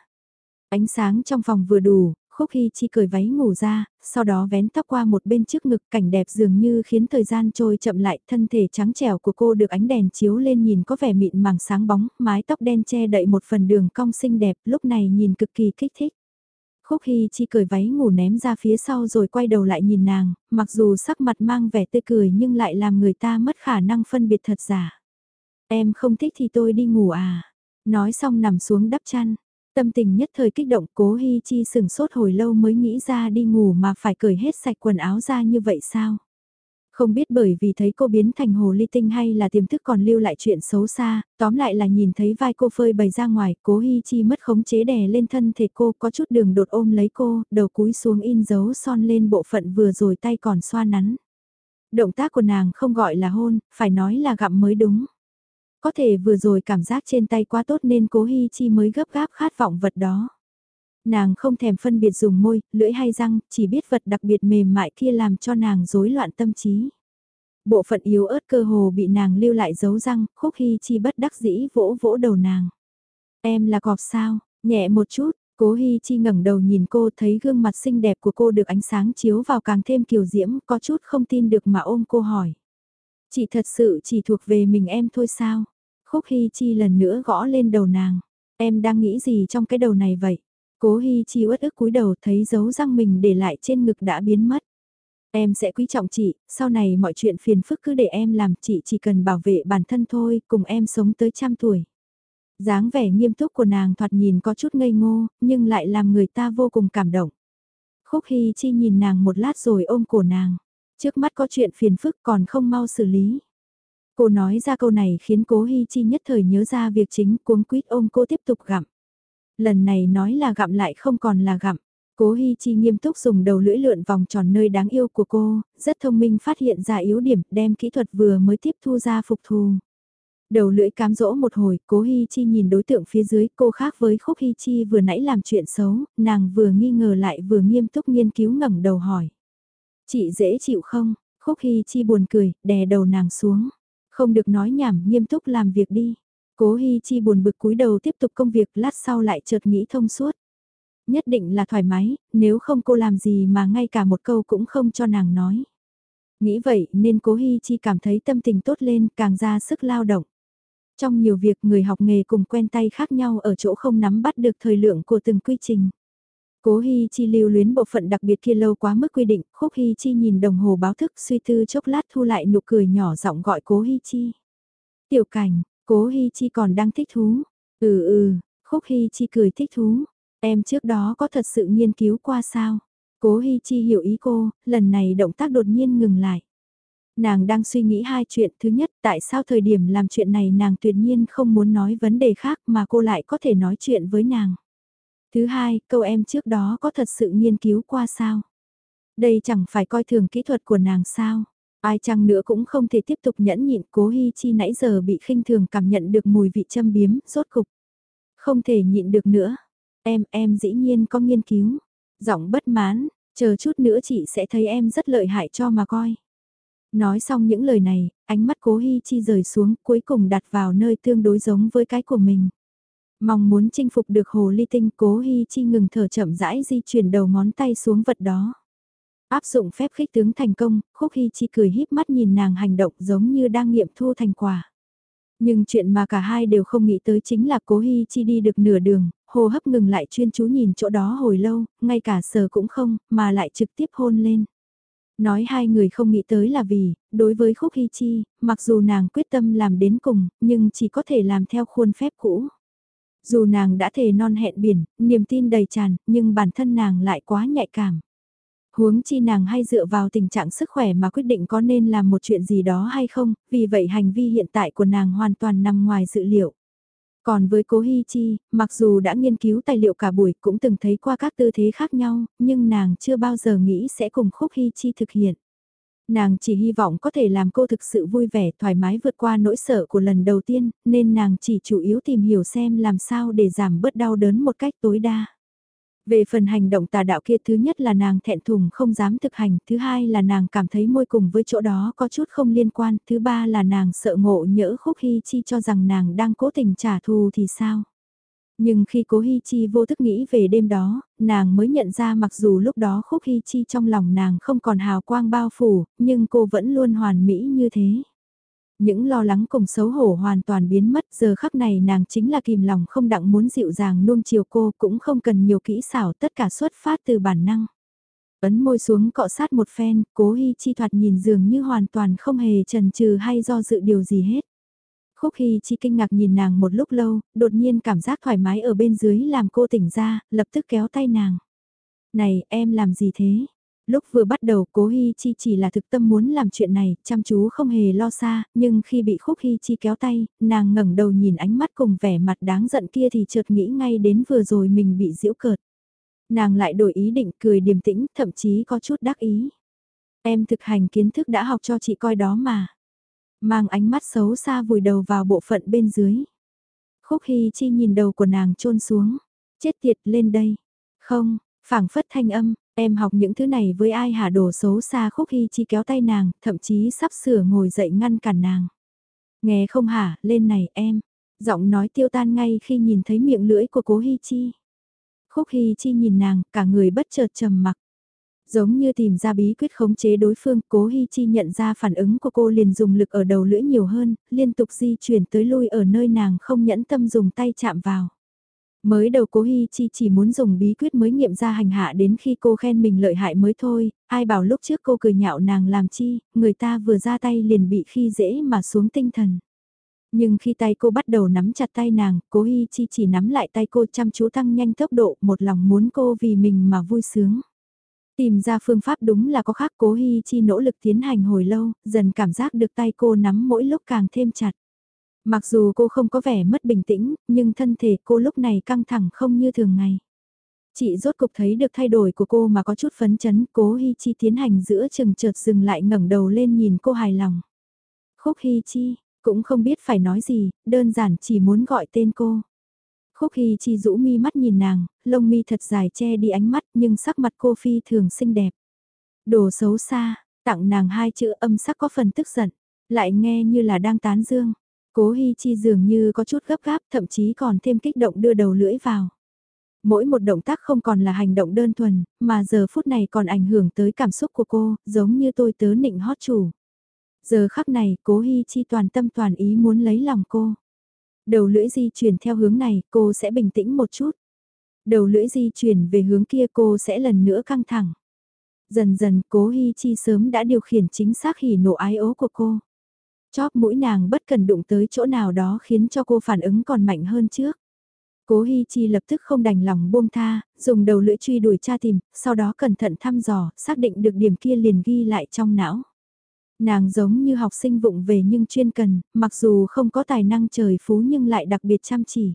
Ánh sáng trong phòng vừa đủ, Khúc Hy Chi cởi váy ngủ ra, sau đó vén tóc qua một bên trước ngực cảnh đẹp dường như khiến thời gian trôi chậm lại, thân thể trắng trẻo của cô được ánh đèn chiếu lên nhìn có vẻ mịn màng sáng bóng, mái tóc đen che đậy một phần đường cong xinh đẹp, lúc này nhìn cực kỳ kích thích. Khúc Hy Chi cởi váy ngủ ném ra phía sau rồi quay đầu lại nhìn nàng, mặc dù sắc mặt mang vẻ tươi cười nhưng lại làm người ta mất khả năng phân biệt thật giả. Em không thích thì tôi đi ngủ à. Nói xong nằm xuống đắp chăn. Tâm tình nhất thời kích động cố Hi Chi sừng sốt hồi lâu mới nghĩ ra đi ngủ mà phải cởi hết sạch quần áo ra như vậy sao? Không biết bởi vì thấy cô biến thành hồ ly tinh hay là tiềm thức còn lưu lại chuyện xấu xa, tóm lại là nhìn thấy vai cô phơi bày ra ngoài, cố Hi Chi mất khống chế đè lên thân thể cô có chút đường đột ôm lấy cô, đầu cúi xuống in dấu son lên bộ phận vừa rồi tay còn xoa nắn. Động tác của nàng không gọi là hôn, phải nói là gặm mới đúng. Có thể vừa rồi cảm giác trên tay quá tốt nên cố Hi Chi mới gấp gáp khát vọng vật đó. Nàng không thèm phân biệt dùng môi, lưỡi hay răng, chỉ biết vật đặc biệt mềm mại kia làm cho nàng rối loạn tâm trí. Bộ phận yếu ớt cơ hồ bị nàng lưu lại dấu răng, khúc Hi Chi bất đắc dĩ vỗ vỗ đầu nàng. Em là cọp sao, nhẹ một chút, Cố Hi Chi ngẩng đầu nhìn cô thấy gương mặt xinh đẹp của cô được ánh sáng chiếu vào càng thêm kiều diễm, có chút không tin được mà ôm cô hỏi. Chị thật sự chỉ thuộc về mình em thôi sao? Khúc Hy Chi lần nữa gõ lên đầu nàng. Em đang nghĩ gì trong cái đầu này vậy? Cố Hy Chi uất ức cúi đầu thấy dấu răng mình để lại trên ngực đã biến mất. Em sẽ quý trọng chị, sau này mọi chuyện phiền phức cứ để em làm chị chỉ cần bảo vệ bản thân thôi, cùng em sống tới trăm tuổi. dáng vẻ nghiêm túc của nàng thoạt nhìn có chút ngây ngô, nhưng lại làm người ta vô cùng cảm động. Khúc Hy Chi nhìn nàng một lát rồi ôm cổ nàng. Trước mắt có chuyện phiền phức còn không mau xử lý. Cô nói ra câu này khiến cố Hi Chi nhất thời nhớ ra việc chính cuống quýt ôm cô tiếp tục gặm. Lần này nói là gặm lại không còn là gặm. Cố Hi Chi nghiêm túc dùng đầu lưỡi lượn vòng tròn nơi đáng yêu của cô, rất thông minh phát hiện ra yếu điểm, đem kỹ thuật vừa mới tiếp thu ra phục thù. Đầu lưỡi cám dỗ một hồi, cố Hi Chi nhìn đối tượng phía dưới, cô khác với Khúc Hi Chi vừa nãy làm chuyện xấu, nàng vừa nghi ngờ lại vừa nghiêm túc nghiên cứu ngẩng đầu hỏi. Chị dễ chịu không? Khúc Hi Chi buồn cười, đè đầu nàng xuống. Không được nói nhảm, nghiêm túc làm việc đi. Cố Hi Chi buồn bực cúi đầu tiếp tục công việc, lát sau lại chợt nghĩ thông suốt. Nhất định là thoải mái, nếu không cô làm gì mà ngay cả một câu cũng không cho nàng nói. Nghĩ vậy nên cố Hi Chi cảm thấy tâm tình tốt lên, càng ra sức lao động. Trong nhiều việc người học nghề cùng quen tay khác nhau ở chỗ không nắm bắt được thời lượng của từng quy trình. Cố Hi Chi lưu luyến bộ phận đặc biệt kia lâu quá mức quy định, Khúc Hi Chi nhìn đồng hồ báo thức suy tư chốc lát thu lại nụ cười nhỏ giọng gọi Cố Hi Chi. Tiểu cảnh, Cố Hi Chi còn đang thích thú. Ừ ừ, Khúc Hi Chi cười thích thú. Em trước đó có thật sự nghiên cứu qua sao? Cố Hi Chi hiểu ý cô, lần này động tác đột nhiên ngừng lại. Nàng đang suy nghĩ hai chuyện. Thứ nhất, tại sao thời điểm làm chuyện này nàng tuyệt nhiên không muốn nói vấn đề khác mà cô lại có thể nói chuyện với nàng. Thứ hai, câu em trước đó có thật sự nghiên cứu qua sao? Đây chẳng phải coi thường kỹ thuật của nàng sao? Ai chăng nữa cũng không thể tiếp tục nhẫn nhịn cố Hi Chi nãy giờ bị khinh thường cảm nhận được mùi vị châm biếm, rốt cục. Không thể nhịn được nữa. Em, em dĩ nhiên có nghiên cứu. Giọng bất mãn, chờ chút nữa chị sẽ thấy em rất lợi hại cho mà coi. Nói xong những lời này, ánh mắt cố Hi Chi rời xuống cuối cùng đặt vào nơi tương đối giống với cái của mình. Mong muốn chinh phục được hồ ly tinh cố hy Chi ngừng thở chậm rãi di chuyển đầu ngón tay xuống vật đó. Áp dụng phép khích tướng thành công, Khúc hy Chi cười híp mắt nhìn nàng hành động giống như đang nghiệm thu thành quả. Nhưng chuyện mà cả hai đều không nghĩ tới chính là cố hy Chi đi được nửa đường, hồ hấp ngừng lại chuyên chú nhìn chỗ đó hồi lâu, ngay cả sờ cũng không, mà lại trực tiếp hôn lên. Nói hai người không nghĩ tới là vì, đối với Khúc hy Chi, mặc dù nàng quyết tâm làm đến cùng, nhưng chỉ có thể làm theo khuôn phép cũ. Dù nàng đã thề non hẹn biển, niềm tin đầy tràn, nhưng bản thân nàng lại quá nhạy cảm. Huống chi nàng hay dựa vào tình trạng sức khỏe mà quyết định có nên làm một chuyện gì đó hay không, vì vậy hành vi hiện tại của nàng hoàn toàn nằm ngoài dự liệu. Còn với cố Hi Chi, mặc dù đã nghiên cứu tài liệu cả buổi cũng từng thấy qua các tư thế khác nhau, nhưng nàng chưa bao giờ nghĩ sẽ cùng Khúc Hi Chi thực hiện. Nàng chỉ hy vọng có thể làm cô thực sự vui vẻ thoải mái vượt qua nỗi sợ của lần đầu tiên, nên nàng chỉ chủ yếu tìm hiểu xem làm sao để giảm bớt đau đớn một cách tối đa. Về phần hành động tà đạo kia thứ nhất là nàng thẹn thùng không dám thực hành, thứ hai là nàng cảm thấy môi cùng với chỗ đó có chút không liên quan, thứ ba là nàng sợ ngộ nhỡ khúc hy chi cho rằng nàng đang cố tình trả thù thì sao. Nhưng khi cố Hi Chi vô thức nghĩ về đêm đó, nàng mới nhận ra mặc dù lúc đó khúc Hi Chi trong lòng nàng không còn hào quang bao phủ, nhưng cô vẫn luôn hoàn mỹ như thế. Những lo lắng cùng xấu hổ hoàn toàn biến mất giờ khắc này nàng chính là kìm lòng không đặng muốn dịu dàng nuông chiều cô cũng không cần nhiều kỹ xảo tất cả xuất phát từ bản năng. Ấn môi xuống cọ sát một phen, cố Hi Chi thoạt nhìn dường như hoàn toàn không hề trần trừ hay do dự điều gì hết. Khúc Hy Chi kinh ngạc nhìn nàng một lúc lâu, đột nhiên cảm giác thoải mái ở bên dưới làm cô tỉnh ra, lập tức kéo tay nàng. Này, em làm gì thế? Lúc vừa bắt đầu cố Hy Chi chỉ là thực tâm muốn làm chuyện này, chăm chú không hề lo xa, nhưng khi bị Khúc Hy Chi kéo tay, nàng ngẩng đầu nhìn ánh mắt cùng vẻ mặt đáng giận kia thì chợt nghĩ ngay đến vừa rồi mình bị giễu cợt. Nàng lại đổi ý định cười điềm tĩnh, thậm chí có chút đắc ý. Em thực hành kiến thức đã học cho chị coi đó mà. Mang ánh mắt xấu xa vùi đầu vào bộ phận bên dưới. Khúc hy Chi nhìn đầu của nàng trôn xuống. Chết tiệt lên đây. Không, phảng phất thanh âm, Em học những thứ này với ai hả đồ xấu xa khúc hy chi kéo tay nàng, thậm chí sắp sửa ngồi dậy ngăn cản nàng. Nghe không hả, lên này em. Giọng nói tiêu tan ngay khi nhìn thấy miệng lưỡi của cố hy chi. Khúc hy chi nhìn nàng, cả người bất chợt trầm mặc. Giống như tìm ra bí quyết khống chế đối phương, cố Hi Chi nhận ra phản ứng của cô liền dùng lực ở đầu lưỡi nhiều hơn, liên tục di chuyển tới lui ở nơi nàng không nhẫn tâm dùng tay chạm vào. Mới đầu cố Hi Chi chỉ muốn dùng bí quyết mới nghiệm ra hành hạ đến khi cô khen mình lợi hại mới thôi, ai bảo lúc trước cô cười nhạo nàng làm chi, người ta vừa ra tay liền bị khi dễ mà xuống tinh thần. Nhưng khi tay cô bắt đầu nắm chặt tay nàng, cố Hi Chi chỉ nắm lại tay cô chăm chú tăng nhanh tốc độ, một lòng muốn cô vì mình mà vui sướng. Tìm ra phương pháp đúng là có khác cố Hi Chi nỗ lực tiến hành hồi lâu, dần cảm giác được tay cô nắm mỗi lúc càng thêm chặt. Mặc dù cô không có vẻ mất bình tĩnh, nhưng thân thể cô lúc này căng thẳng không như thường ngày. Chị rốt cục thấy được thay đổi của cô mà có chút phấn chấn, cố Hi Chi tiến hành giữa chừng chợt dừng lại ngẩng đầu lên nhìn cô hài lòng. Khúc Hi Chi, cũng không biết phải nói gì, đơn giản chỉ muốn gọi tên cô. Khúc Hi Chi rũ mi mắt nhìn nàng, lông mi thật dài che đi ánh mắt nhưng sắc mặt cô phi thường xinh đẹp. Đồ xấu xa, tặng nàng hai chữ âm sắc có phần tức giận, lại nghe như là đang tán dương. Cố Hi Chi dường như có chút gấp gáp thậm chí còn thêm kích động đưa đầu lưỡi vào. Mỗi một động tác không còn là hành động đơn thuần, mà giờ phút này còn ảnh hưởng tới cảm xúc của cô, giống như tôi tớ nịnh hót chủ. Giờ khắc này, cố Hi Chi toàn tâm toàn ý muốn lấy lòng cô. Đầu lưỡi di chuyển theo hướng này, cô sẽ bình tĩnh một chút. Đầu lưỡi di chuyển về hướng kia cô sẽ lần nữa căng thẳng. Dần dần cố Hi Chi sớm đã điều khiển chính xác hỉ nộ ái ố của cô. Chóp mũi nàng bất cần đụng tới chỗ nào đó khiến cho cô phản ứng còn mạnh hơn trước. Cố Hi Chi lập tức không đành lòng buông tha, dùng đầu lưỡi truy đuổi tra tìm, sau đó cẩn thận thăm dò, xác định được điểm kia liền ghi lại trong não. Nàng giống như học sinh vụng về nhưng chuyên cần, mặc dù không có tài năng trời phú nhưng lại đặc biệt chăm chỉ.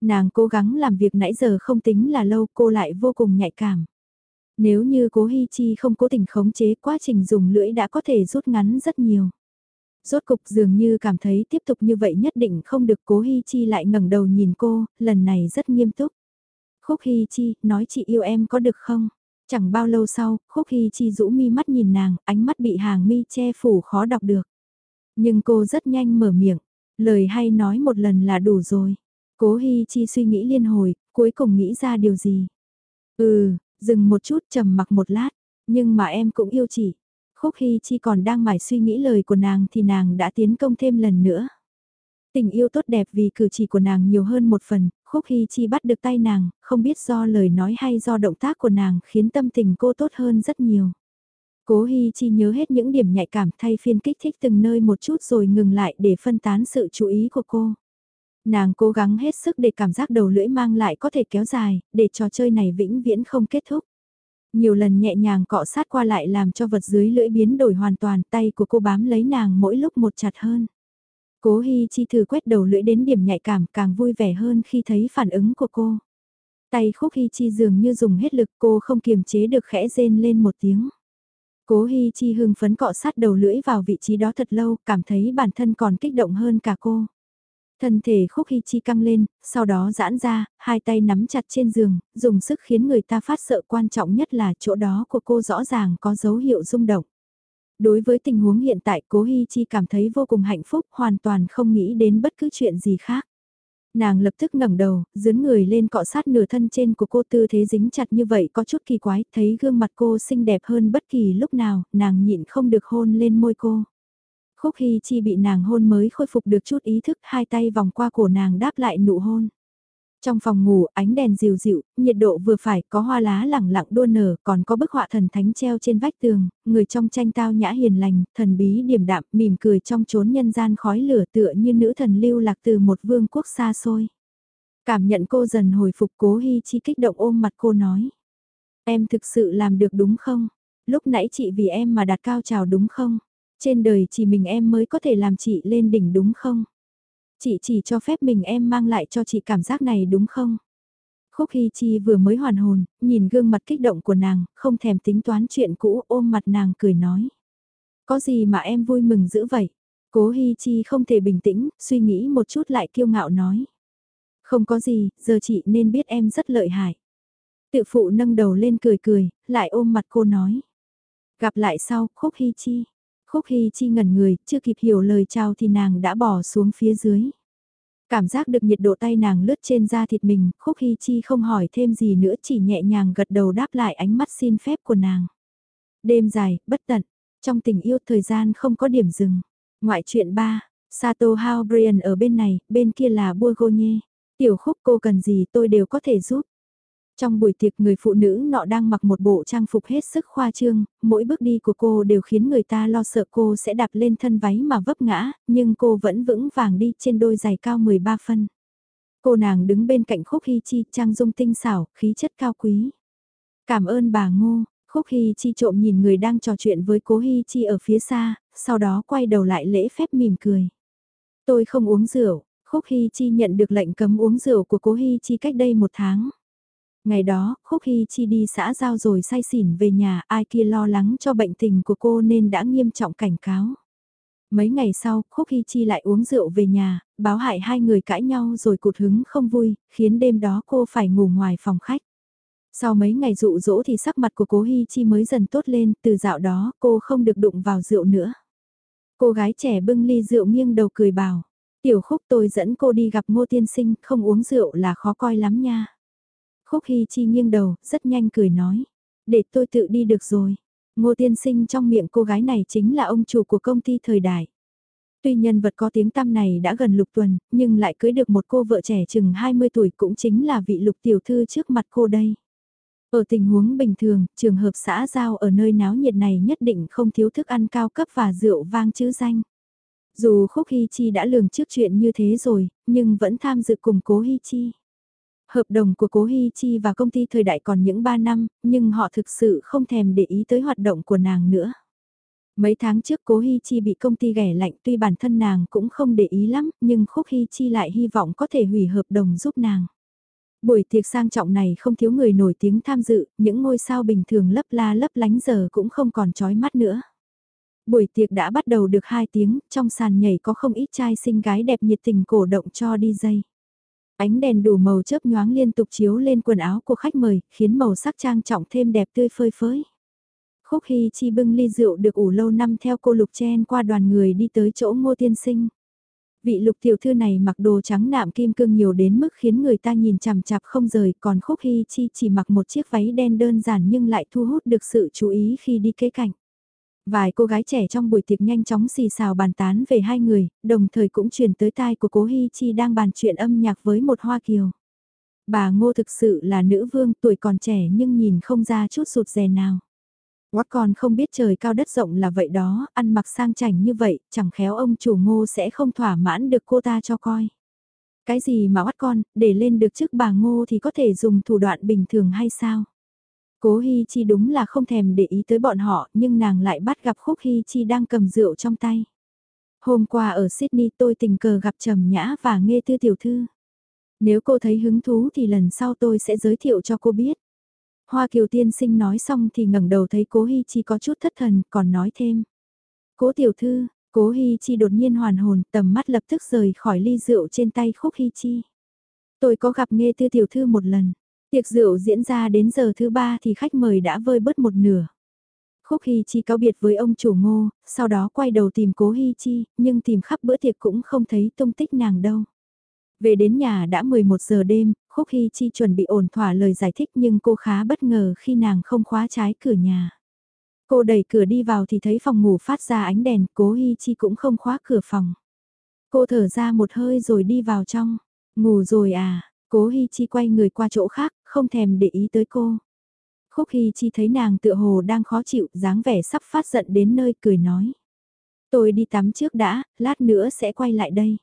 Nàng cố gắng làm việc nãy giờ không tính là lâu cô lại vô cùng nhạy cảm. Nếu như cố Hi Chi không cố tình khống chế quá trình dùng lưỡi đã có thể rút ngắn rất nhiều. Rốt cục dường như cảm thấy tiếp tục như vậy nhất định không được cố Hi Chi lại ngẩng đầu nhìn cô, lần này rất nghiêm túc. Khúc Hi Chi, nói chị yêu em có được không? Chẳng bao lâu sau, Khúc hy Chi rũ mi mắt nhìn nàng, ánh mắt bị hàng mi che phủ khó đọc được. Nhưng cô rất nhanh mở miệng, lời hay nói một lần là đủ rồi. Cố hy Chi suy nghĩ liên hồi, cuối cùng nghĩ ra điều gì? Ừ, dừng một chút trầm mặc một lát, nhưng mà em cũng yêu chị. Khúc Hy Chi còn đang mải suy nghĩ lời của nàng thì nàng đã tiến công thêm lần nữa. Tình yêu tốt đẹp vì cử chỉ của nàng nhiều hơn một phần, Khúc Hy Chi bắt được tay nàng, không biết do lời nói hay do động tác của nàng khiến tâm tình cô tốt hơn rất nhiều. Cố Hy Chi nhớ hết những điểm nhạy cảm thay phiên kích thích từng nơi một chút rồi ngừng lại để phân tán sự chú ý của cô. Nàng cố gắng hết sức để cảm giác đầu lưỡi mang lại có thể kéo dài, để trò chơi này vĩnh viễn không kết thúc. Nhiều lần nhẹ nhàng cọ sát qua lại làm cho vật dưới lưỡi biến đổi hoàn toàn tay của cô bám lấy nàng mỗi lúc một chặt hơn. Cố Hi Chi thử quét đầu lưỡi đến điểm nhạy cảm càng vui vẻ hơn khi thấy phản ứng của cô. Tay khúc Hi Chi dường như dùng hết lực cô không kiềm chế được khẽ rên lên một tiếng. Cố Hi Chi hưng phấn cọ sát đầu lưỡi vào vị trí đó thật lâu, cảm thấy bản thân còn kích động hơn cả cô. Thân thể khúc Hi chi căng lên, sau đó giãn ra, hai tay nắm chặt trên giường, dùng sức khiến người ta phát sợ quan trọng nhất là chỗ đó của cô rõ ràng có dấu hiệu rung động. Đối với tình huống hiện tại cố Hi Chi cảm thấy vô cùng hạnh phúc, hoàn toàn không nghĩ đến bất cứ chuyện gì khác. Nàng lập tức ngẩng đầu, dướn người lên cọ sát nửa thân trên của cô tư thế dính chặt như vậy có chút kỳ quái, thấy gương mặt cô xinh đẹp hơn bất kỳ lúc nào, nàng nhịn không được hôn lên môi cô. Khúc Hy Chi bị nàng hôn mới khôi phục được chút ý thức, hai tay vòng qua cổ nàng đáp lại nụ hôn. Trong phòng ngủ, ánh đèn dịu dịu, nhiệt độ vừa phải, có hoa lá lẳng lặng đua nở, còn có bức họa thần thánh treo trên vách tường, người trong tranh tao nhã hiền lành, thần bí điềm đạm, mỉm cười trong chốn nhân gian khói lửa tựa như nữ thần lưu lạc từ một vương quốc xa xôi. Cảm nhận cô dần hồi phục cố hy chi kích động ôm mặt cô nói. Em thực sự làm được đúng không? Lúc nãy chị vì em mà đạt cao trào đúng không? Trên đời chỉ mình em mới có thể làm chị lên đỉnh đúng không? Chị chỉ cho phép mình em mang lại cho chị cảm giác này đúng không? Khúc Hy Chi vừa mới hoàn hồn, nhìn gương mặt kích động của nàng, không thèm tính toán chuyện cũ ôm mặt nàng cười nói. Có gì mà em vui mừng dữ vậy? Cố Hy Chi không thể bình tĩnh, suy nghĩ một chút lại kiêu ngạo nói. Không có gì, giờ chị nên biết em rất lợi hại. Tự phụ nâng đầu lên cười cười, lại ôm mặt cô nói. Gặp lại sau, Khúc Hy Chi. Khúc Hy Chi ngẩn người, chưa kịp hiểu lời chào thì nàng đã bỏ xuống phía dưới. Cảm giác được nhiệt độ tay nàng lướt trên da thịt mình, Khúc Hy Chi không hỏi thêm gì nữa chỉ nhẹ nhàng gật đầu đáp lại ánh mắt xin phép của nàng. Đêm dài, bất tận, trong tình yêu thời gian không có điểm dừng. Ngoại chuyện 3, Sato Hao Brian ở bên này, bên kia là Bourgogne. Tiểu khúc cô cần gì tôi đều có thể giúp. Trong buổi tiệc người phụ nữ nọ đang mặc một bộ trang phục hết sức khoa trương, mỗi bước đi của cô đều khiến người ta lo sợ cô sẽ đạp lên thân váy mà vấp ngã, nhưng cô vẫn vững vàng đi trên đôi giày cao 13 phân. Cô nàng đứng bên cạnh Khúc Hy Chi trang dung tinh xảo, khí chất cao quý. Cảm ơn bà Ngô, Khúc Hy Chi trộm nhìn người đang trò chuyện với cố Hy Chi ở phía xa, sau đó quay đầu lại lễ phép mỉm cười. Tôi không uống rượu, Khúc Hy Chi nhận được lệnh cấm uống rượu của cố Hy Chi cách đây một tháng. Ngày đó, Khúc Hy Chi đi xã giao rồi say xỉn về nhà, ai kia lo lắng cho bệnh tình của cô nên đã nghiêm trọng cảnh cáo. Mấy ngày sau, Khúc Hy Chi lại uống rượu về nhà, báo hại hai người cãi nhau rồi cụt hứng không vui, khiến đêm đó cô phải ngủ ngoài phòng khách. Sau mấy ngày dụ dỗ thì sắc mặt của cố Hy Chi mới dần tốt lên, từ dạo đó cô không được đụng vào rượu nữa. Cô gái trẻ bưng ly rượu nghiêng đầu cười bảo, tiểu khúc tôi dẫn cô đi gặp ngô tiên sinh, không uống rượu là khó coi lắm nha. Khúc Hy Chi nghiêng đầu, rất nhanh cười nói, để tôi tự đi được rồi. Ngô tiên sinh trong miệng cô gái này chính là ông chủ của công ty thời đại. Tuy nhân vật có tiếng tăm này đã gần lục tuần, nhưng lại cưới được một cô vợ trẻ chừng 20 tuổi cũng chính là vị lục tiểu thư trước mặt cô đây. Ở tình huống bình thường, trường hợp xã giao ở nơi náo nhiệt này nhất định không thiếu thức ăn cao cấp và rượu vang chữ danh. Dù Khúc Hy Chi đã lường trước chuyện như thế rồi, nhưng vẫn tham dự cùng Cố Hy Chi. Hợp đồng của Cố Hi Chi và công ty thời đại còn những 3 năm, nhưng họ thực sự không thèm để ý tới hoạt động của nàng nữa. Mấy tháng trước Cố Hi Chi bị công ty ghẻ lạnh tuy bản thân nàng cũng không để ý lắm, nhưng Khúc Hi Chi lại hy vọng có thể hủy hợp đồng giúp nàng. Buổi tiệc sang trọng này không thiếu người nổi tiếng tham dự, những ngôi sao bình thường lấp la lấp lánh giờ cũng không còn chói mắt nữa. Buổi tiệc đã bắt đầu được 2 tiếng, trong sàn nhảy có không ít trai xinh gái đẹp nhiệt tình cổ động cho đi dây. Ánh đèn đủ màu chớp nhoáng liên tục chiếu lên quần áo của khách mời, khiến màu sắc trang trọng thêm đẹp tươi phơi phới. Khúc Hy Chi bưng ly rượu được ủ lâu năm theo cô Lục Chen qua đoàn người đi tới chỗ ngô tiên sinh. Vị lục tiểu thư này mặc đồ trắng nạm kim cương nhiều đến mức khiến người ta nhìn chằm chạp không rời, còn Khúc Hy Chi chỉ mặc một chiếc váy đen đơn giản nhưng lại thu hút được sự chú ý khi đi kế cạnh. Vài cô gái trẻ trong buổi tiệc nhanh chóng xì xào bàn tán về hai người, đồng thời cũng truyền tới tai của cố Hi Chi đang bàn chuyện âm nhạc với một hoa kiều. Bà Ngô thực sự là nữ vương tuổi còn trẻ nhưng nhìn không ra chút sụt rè nào. Quát còn không biết trời cao đất rộng là vậy đó, ăn mặc sang chảnh như vậy, chẳng khéo ông chủ ngô sẽ không thỏa mãn được cô ta cho coi. Cái gì mà quát con, để lên được chức bà ngô thì có thể dùng thủ đoạn bình thường hay sao? Cố Hi Chi đúng là không thèm để ý tới bọn họ, nhưng nàng lại bắt gặp Khúc Hi Chi đang cầm rượu trong tay. Hôm qua ở Sydney tôi tình cờ gặp Trầm Nhã và Nghe Tư Tiểu Thư. Nếu cô thấy hứng thú thì lần sau tôi sẽ giới thiệu cho cô biết. Hoa Kiều Tiên Sinh nói xong thì ngẩng đầu thấy Cố Hi Chi có chút thất thần, còn nói thêm. Cố Tiểu Thư, Cố Hi Chi đột nhiên hoàn hồn, tầm mắt lập tức rời khỏi ly rượu trên tay Khúc Hi Chi. Tôi có gặp Nghe Tư Tiểu Thư một lần. Tiệc rượu diễn ra đến giờ thứ ba thì khách mời đã vơi bớt một nửa. Khúc Hy Chi cáo biệt với ông chủ ngô, sau đó quay đầu tìm cố Hy Chi, nhưng tìm khắp bữa tiệc cũng không thấy tung tích nàng đâu. Về đến nhà đã 11 giờ đêm, Khúc Hy Chi chuẩn bị ổn thỏa lời giải thích nhưng cô khá bất ngờ khi nàng không khóa trái cửa nhà. Cô đẩy cửa đi vào thì thấy phòng ngủ phát ra ánh đèn, cố Hy Chi cũng không khóa cửa phòng. Cô thở ra một hơi rồi đi vào trong. Ngủ rồi à, cố Hi Chi quay người qua chỗ khác, không thèm để ý tới cô. Khúc Hi Chi thấy nàng tựa hồ đang khó chịu, dáng vẻ sắp phát giận đến nơi cười nói. Tôi đi tắm trước đã, lát nữa sẽ quay lại đây.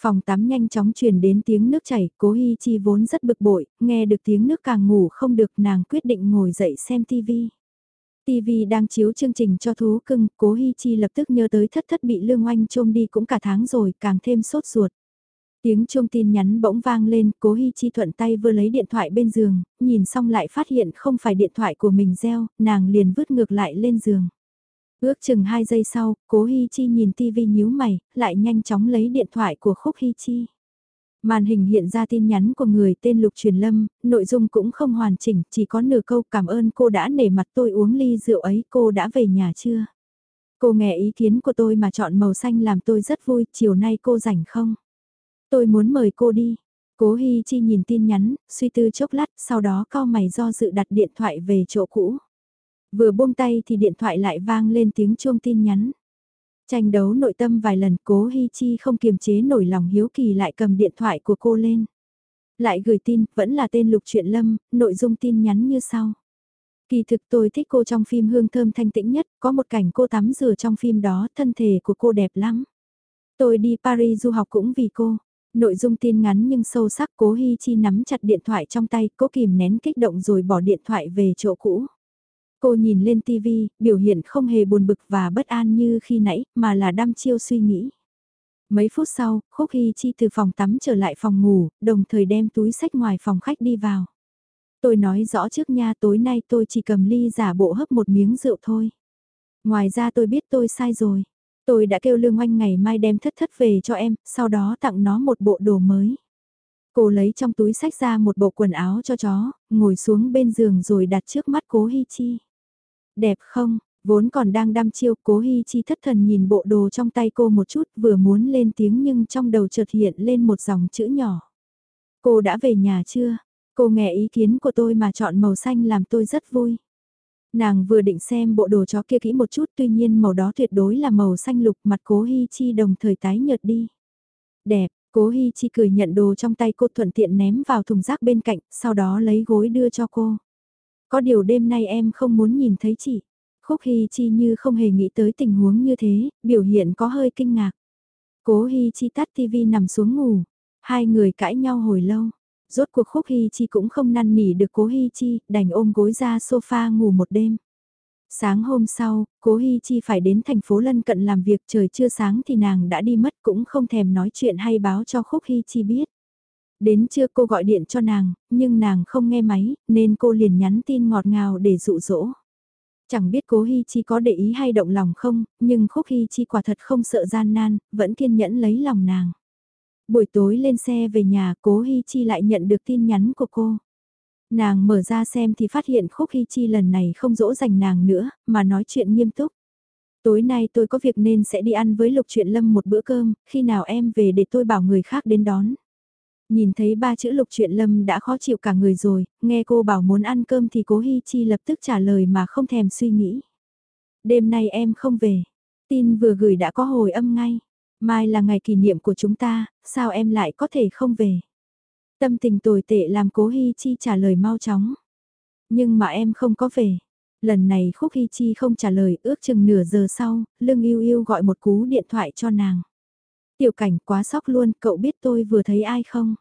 Phòng tắm nhanh chóng truyền đến tiếng nước chảy, cố Hi Chi vốn rất bực bội, nghe được tiếng nước càng ngủ không được nàng quyết định ngồi dậy xem TV. TV đang chiếu chương trình cho thú cưng, cố Hi Chi lập tức nhớ tới thất thất bị lương oanh trôm đi cũng cả tháng rồi, càng thêm sốt ruột. Tiếng chuông tin nhắn bỗng vang lên, cố Hi Chi thuận tay vừa lấy điện thoại bên giường, nhìn xong lại phát hiện không phải điện thoại của mình reo, nàng liền vứt ngược lại lên giường. Ước chừng 2 giây sau, cố Hi Chi nhìn tivi nhíu mày, lại nhanh chóng lấy điện thoại của Khúc Hi Chi. Màn hình hiện ra tin nhắn của người tên Lục Truyền Lâm, nội dung cũng không hoàn chỉnh, chỉ có nửa câu cảm ơn cô đã nể mặt tôi uống ly rượu ấy, cô đã về nhà chưa? Cô nghe ý kiến của tôi mà chọn màu xanh làm tôi rất vui, chiều nay cô rảnh không? Tôi muốn mời cô đi. Cố Hi Chi nhìn tin nhắn, suy tư chốc lát, sau đó cao mày do dự đặt điện thoại về chỗ cũ. Vừa buông tay thì điện thoại lại vang lên tiếng chuông tin nhắn. Tranh đấu nội tâm vài lần cố Hi Chi không kiềm chế nổi lòng hiếu kỳ lại cầm điện thoại của cô lên. Lại gửi tin, vẫn là tên Lục Truyện Lâm, nội dung tin nhắn như sau. Kỳ thực tôi thích cô trong phim Hương Thơm Thanh Tĩnh nhất, có một cảnh cô tắm rửa trong phim đó, thân thể của cô đẹp lắm. Tôi đi Paris du học cũng vì cô. Nội dung tin ngắn nhưng sâu sắc cố Hi Chi nắm chặt điện thoại trong tay, cố kìm nén kích động rồi bỏ điện thoại về chỗ cũ. Cô nhìn lên TV, biểu hiện không hề buồn bực và bất an như khi nãy, mà là đăm chiêu suy nghĩ. Mấy phút sau, Khúc Hy Chi từ phòng tắm trở lại phòng ngủ, đồng thời đem túi sách ngoài phòng khách đi vào. Tôi nói rõ trước nha tối nay tôi chỉ cầm ly giả bộ hấp một miếng rượu thôi. Ngoài ra tôi biết tôi sai rồi. Tôi đã kêu Lương Oanh ngày mai đem thất thất về cho em, sau đó tặng nó một bộ đồ mới. Cô lấy trong túi sách ra một bộ quần áo cho chó, ngồi xuống bên giường rồi đặt trước mắt cố Hi Chi. Đẹp không, vốn còn đang đăm chiêu cố Hi Chi thất thần nhìn bộ đồ trong tay cô một chút vừa muốn lên tiếng nhưng trong đầu chợt hiện lên một dòng chữ nhỏ. Cô đã về nhà chưa? Cô nghe ý kiến của tôi mà chọn màu xanh làm tôi rất vui. Nàng vừa định xem bộ đồ chó kia kỹ một chút tuy nhiên màu đó tuyệt đối là màu xanh lục mặt cố Hi Chi đồng thời tái nhợt đi. Đẹp, cố Hi Chi cười nhận đồ trong tay cô thuận tiện ném vào thùng rác bên cạnh, sau đó lấy gối đưa cho cô. Có điều đêm nay em không muốn nhìn thấy chị. Khúc Hi Chi như không hề nghĩ tới tình huống như thế, biểu hiện có hơi kinh ngạc. Cố Hi Chi tắt tivi nằm xuống ngủ. Hai người cãi nhau hồi lâu. Rốt cuộc Khúc hy Chi cũng không năn nỉ được Cố hy Chi, đành ôm gối ra sofa ngủ một đêm. Sáng hôm sau, Cố hy Chi phải đến thành phố lân cận làm việc trời chưa sáng thì nàng đã đi mất cũng không thèm nói chuyện hay báo cho Khúc hy Chi biết. Đến trưa cô gọi điện cho nàng, nhưng nàng không nghe máy, nên cô liền nhắn tin ngọt ngào để dụ dỗ. Chẳng biết cố Hi Chi có để ý hay động lòng không, nhưng Khúc Hi Chi quả thật không sợ gian nan, vẫn kiên nhẫn lấy lòng nàng. Buổi tối lên xe về nhà cố Hi Chi lại nhận được tin nhắn của cô. Nàng mở ra xem thì phát hiện Khúc Hi Chi lần này không dỗ dành nàng nữa, mà nói chuyện nghiêm túc. Tối nay tôi có việc nên sẽ đi ăn với Lục Truyện Lâm một bữa cơm, khi nào em về để tôi bảo người khác đến đón. Nhìn thấy ba chữ Lục Truyện Lâm đã khó chịu cả người rồi, nghe cô bảo muốn ăn cơm thì cố Hi Chi lập tức trả lời mà không thèm suy nghĩ. Đêm nay em không về. Tin vừa gửi đã có hồi âm ngay. Mai là ngày kỷ niệm của chúng ta, sao em lại có thể không về? Tâm tình tồi tệ làm cố Hi Chi trả lời mau chóng. Nhưng mà em không có về. Lần này Khúc Hi Chi không trả lời ước chừng nửa giờ sau, Lương Yêu Yêu gọi một cú điện thoại cho nàng. Tiểu cảnh quá sốc luôn, cậu biết tôi vừa thấy ai không?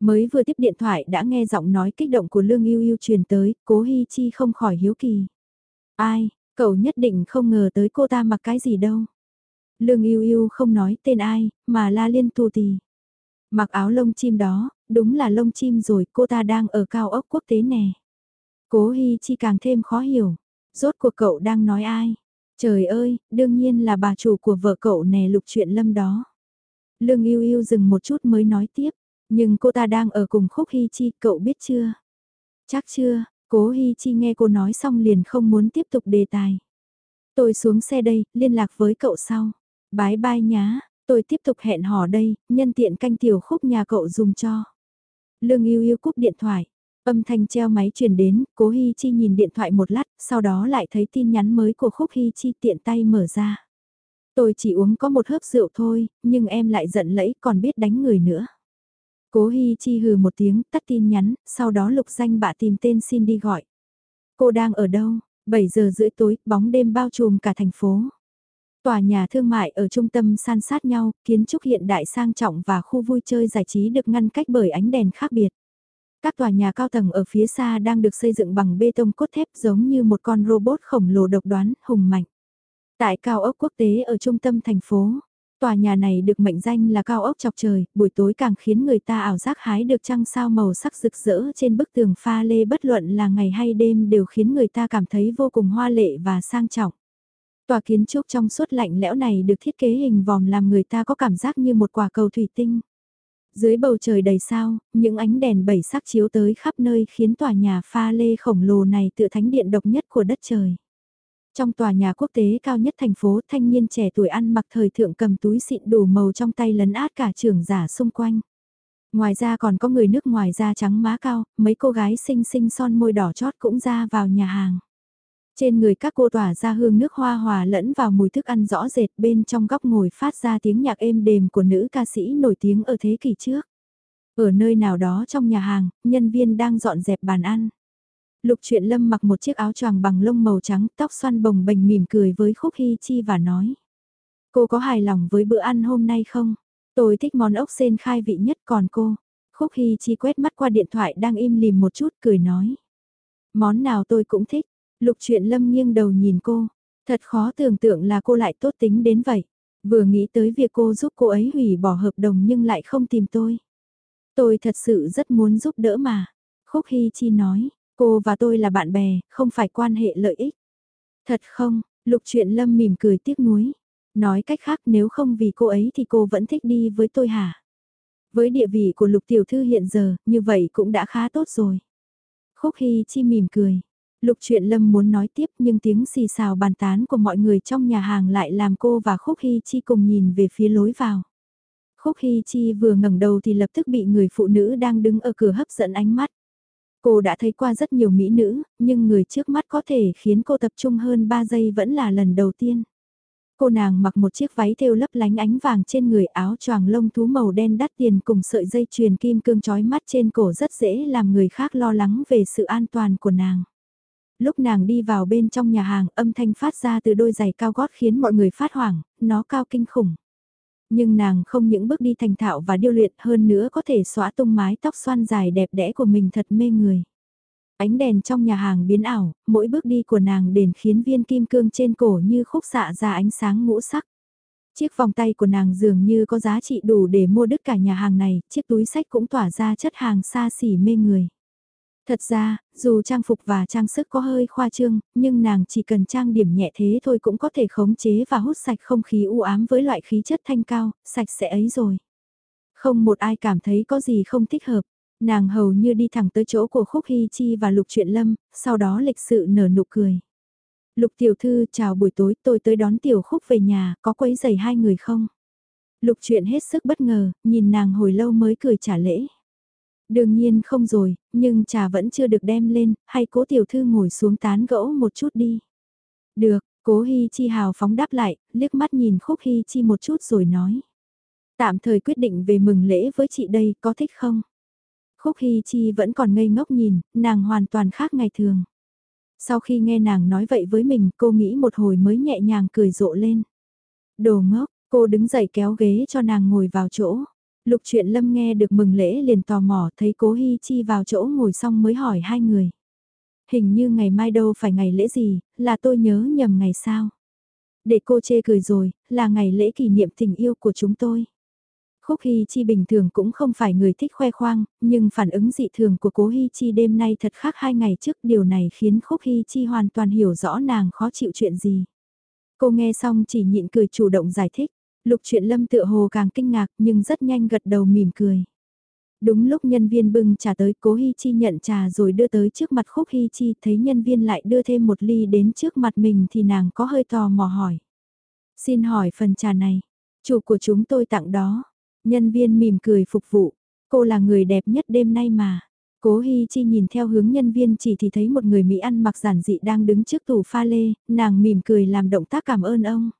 Mới vừa tiếp điện thoại đã nghe giọng nói kích động của Lương Yêu Yêu truyền tới, cố Hi Chi không khỏi hiếu kỳ. Ai, cậu nhất định không ngờ tới cô ta mặc cái gì đâu. Lương Yêu Yêu không nói tên ai, mà la liên tu tì. Mặc áo lông chim đó, đúng là lông chim rồi, cô ta đang ở cao ốc quốc tế nè. Cố Hi Chi càng thêm khó hiểu. Rốt cuộc cậu đang nói ai? Trời ơi, đương nhiên là bà chủ của vợ cậu nè lục chuyện lâm đó. Lương Yêu Yêu dừng một chút mới nói tiếp. Nhưng cô ta đang ở cùng Khúc Hi Chi, cậu biết chưa? Chắc chưa, cố Hi Chi nghe cô nói xong liền không muốn tiếp tục đề tài. Tôi xuống xe đây, liên lạc với cậu sau. Bái bai nhá, tôi tiếp tục hẹn hò đây, nhân tiện canh tiểu khúc nhà cậu dùng cho. Lương yêu yêu cúp điện thoại. Âm thanh treo máy truyền đến, cố Hi Chi nhìn điện thoại một lát, sau đó lại thấy tin nhắn mới của Khúc Hi Chi tiện tay mở ra. Tôi chỉ uống có một hớp rượu thôi, nhưng em lại giận lẫy còn biết đánh người nữa. Cố Hi Chi hừ một tiếng, tắt tin nhắn, sau đó lục danh bạ tìm tên xin đi gọi. Cô đang ở đâu? 7 giờ rưỡi tối, bóng đêm bao trùm cả thành phố. Tòa nhà thương mại ở trung tâm san sát nhau, kiến trúc hiện đại sang trọng và khu vui chơi giải trí được ngăn cách bởi ánh đèn khác biệt. Các tòa nhà cao tầng ở phía xa đang được xây dựng bằng bê tông cốt thép giống như một con robot khổng lồ độc đoán, hùng mạnh. Tại cao ốc quốc tế ở trung tâm thành phố, tòa nhà này được mệnh danh là cao ốc chọc trời, buổi tối càng khiến người ta ảo giác hái được trăng sao màu sắc rực rỡ trên bức tường pha lê bất luận là ngày hay đêm đều khiến người ta cảm thấy vô cùng hoa lệ và sang trọng. Tòa kiến trúc trong suốt lạnh lẽo này được thiết kế hình vòm làm người ta có cảm giác như một quả cầu thủy tinh. Dưới bầu trời đầy sao, những ánh đèn bảy sắc chiếu tới khắp nơi khiến tòa nhà pha lê khổng lồ này tựa thánh điện độc nhất của đất trời. Trong tòa nhà quốc tế cao nhất thành phố thanh niên trẻ tuổi ăn mặc thời thượng cầm túi xịn đủ màu trong tay lấn át cả trưởng giả xung quanh. Ngoài ra còn có người nước ngoài da trắng má cao, mấy cô gái xinh xinh son môi đỏ chót cũng ra vào nhà hàng. Trên người các cô tỏa ra hương nước hoa hòa lẫn vào mùi thức ăn rõ rệt bên trong góc ngồi phát ra tiếng nhạc êm đềm của nữ ca sĩ nổi tiếng ở thế kỷ trước. Ở nơi nào đó trong nhà hàng, nhân viên đang dọn dẹp bàn ăn. Lục truyện lâm mặc một chiếc áo choàng bằng lông màu trắng, tóc xoăn bồng bềnh mỉm cười với Khúc Hy Chi và nói. Cô có hài lòng với bữa ăn hôm nay không? Tôi thích món ốc sen khai vị nhất còn cô. Khúc Hy Chi quét mắt qua điện thoại đang im lìm một chút cười nói. Món nào tôi cũng thích. Lục truyện lâm nghiêng đầu nhìn cô. Thật khó tưởng tượng là cô lại tốt tính đến vậy. Vừa nghĩ tới việc cô giúp cô ấy hủy bỏ hợp đồng nhưng lại không tìm tôi. Tôi thật sự rất muốn giúp đỡ mà. Khúc Hy Chi nói, cô và tôi là bạn bè, không phải quan hệ lợi ích. Thật không, Lục Truyện Lâm mỉm cười tiếc nuối. Nói cách khác nếu không vì cô ấy thì cô vẫn thích đi với tôi hả? Với địa vị của Lục Tiểu Thư hiện giờ, như vậy cũng đã khá tốt rồi. Khúc Hy Chi mỉm cười. Lục Truyện Lâm muốn nói tiếp nhưng tiếng xì xào bàn tán của mọi người trong nhà hàng lại làm cô và Khúc Hy Chi cùng nhìn về phía lối vào. Khúc Hy Chi vừa ngẩng đầu thì lập tức bị người phụ nữ đang đứng ở cửa hấp dẫn ánh mắt. Cô đã thấy qua rất nhiều mỹ nữ, nhưng người trước mắt có thể khiến cô tập trung hơn 3 giây vẫn là lần đầu tiên. Cô nàng mặc một chiếc váy thêu lấp lánh ánh vàng trên người áo choàng lông thú màu đen đắt tiền cùng sợi dây chuyền kim cương trói mắt trên cổ rất dễ làm người khác lo lắng về sự an toàn của nàng. Lúc nàng đi vào bên trong nhà hàng âm thanh phát ra từ đôi giày cao gót khiến mọi người phát hoảng, nó cao kinh khủng. Nhưng nàng không những bước đi thành thạo và điêu luyện hơn nữa có thể xóa tung mái tóc xoăn dài đẹp đẽ của mình thật mê người. Ánh đèn trong nhà hàng biến ảo, mỗi bước đi của nàng đền khiến viên kim cương trên cổ như khúc xạ ra ánh sáng ngũ sắc. Chiếc vòng tay của nàng dường như có giá trị đủ để mua đứt cả nhà hàng này, chiếc túi sách cũng tỏa ra chất hàng xa xỉ mê người. Thật ra, dù trang phục và trang sức có hơi khoa trương, nhưng nàng chỉ cần trang điểm nhẹ thế thôi cũng có thể khống chế và hút sạch không khí u ám với loại khí chất thanh cao, sạch sẽ ấy rồi. Không một ai cảm thấy có gì không thích hợp. Nàng hầu như đi thẳng tới chỗ của Khúc Hy Chi và Lục Truyện Lâm, sau đó lịch sự nở nụ cười. Lục Tiểu Thư chào buổi tối tôi tới đón Tiểu Khúc về nhà, có quấy giày hai người không? Lục Truyện hết sức bất ngờ, nhìn nàng hồi lâu mới cười trả lễ. Đương nhiên không rồi, nhưng trà vẫn chưa được đem lên, hay cố tiểu thư ngồi xuống tán gẫu một chút đi. Được, cố Hi Chi hào phóng đáp lại, liếc mắt nhìn khúc Hi Chi một chút rồi nói. Tạm thời quyết định về mừng lễ với chị đây, có thích không? Khúc Hi Chi vẫn còn ngây ngốc nhìn, nàng hoàn toàn khác ngày thường. Sau khi nghe nàng nói vậy với mình, cô nghĩ một hồi mới nhẹ nhàng cười rộ lên. Đồ ngốc, cô đứng dậy kéo ghế cho nàng ngồi vào chỗ. Lục truyện lâm nghe được mừng lễ liền tò mò thấy cố Hi Chi vào chỗ ngồi xong mới hỏi hai người. Hình như ngày mai đâu phải ngày lễ gì, là tôi nhớ nhầm ngày sao. Để cô chê cười rồi, là ngày lễ kỷ niệm tình yêu của chúng tôi. Khúc Hi Chi bình thường cũng không phải người thích khoe khoang, nhưng phản ứng dị thường của cố Hi Chi đêm nay thật khác hai ngày trước điều này khiến Khúc Hi Chi hoàn toàn hiểu rõ nàng khó chịu chuyện gì. Cô nghe xong chỉ nhịn cười chủ động giải thích. Lục chuyện lâm tựa hồ càng kinh ngạc nhưng rất nhanh gật đầu mỉm cười. Đúng lúc nhân viên bưng trà tới cố Hi Chi nhận trà rồi đưa tới trước mặt khúc Hi Chi thấy nhân viên lại đưa thêm một ly đến trước mặt mình thì nàng có hơi tò mò hỏi. Xin hỏi phần trà này, chủ của chúng tôi tặng đó. Nhân viên mỉm cười phục vụ, cô là người đẹp nhất đêm nay mà. Cố Hi Chi nhìn theo hướng nhân viên chỉ thì thấy một người Mỹ ăn mặc giản dị đang đứng trước tủ pha lê, nàng mỉm cười làm động tác cảm ơn ông.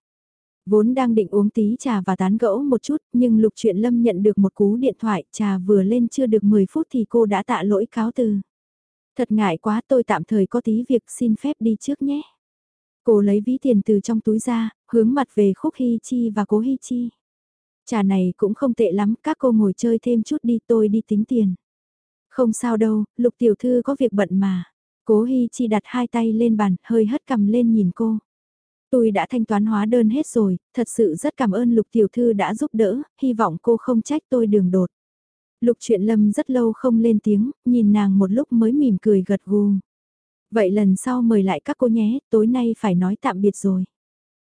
Vốn đang định uống tí trà và tán gẫu một chút, nhưng Lục Truyện Lâm nhận được một cú điện thoại, trà vừa lên chưa được 10 phút thì cô đã tạ lỗi cáo từ. Thật ngại quá tôi tạm thời có tí việc xin phép đi trước nhé. Cô lấy ví tiền từ trong túi ra, hướng mặt về Khúc Hy Chi và Cố Hy Chi. Trà này cũng không tệ lắm, các cô ngồi chơi thêm chút đi tôi đi tính tiền. Không sao đâu, Lục Tiểu Thư có việc bận mà. Cố Hy Chi đặt hai tay lên bàn, hơi hất cầm lên nhìn cô. Tôi đã thanh toán hóa đơn hết rồi, thật sự rất cảm ơn Lục Tiểu Thư đã giúp đỡ, hy vọng cô không trách tôi đường đột. Lục truyện Lâm rất lâu không lên tiếng, nhìn nàng một lúc mới mỉm cười gật gù. Vậy lần sau mời lại các cô nhé, tối nay phải nói tạm biệt rồi.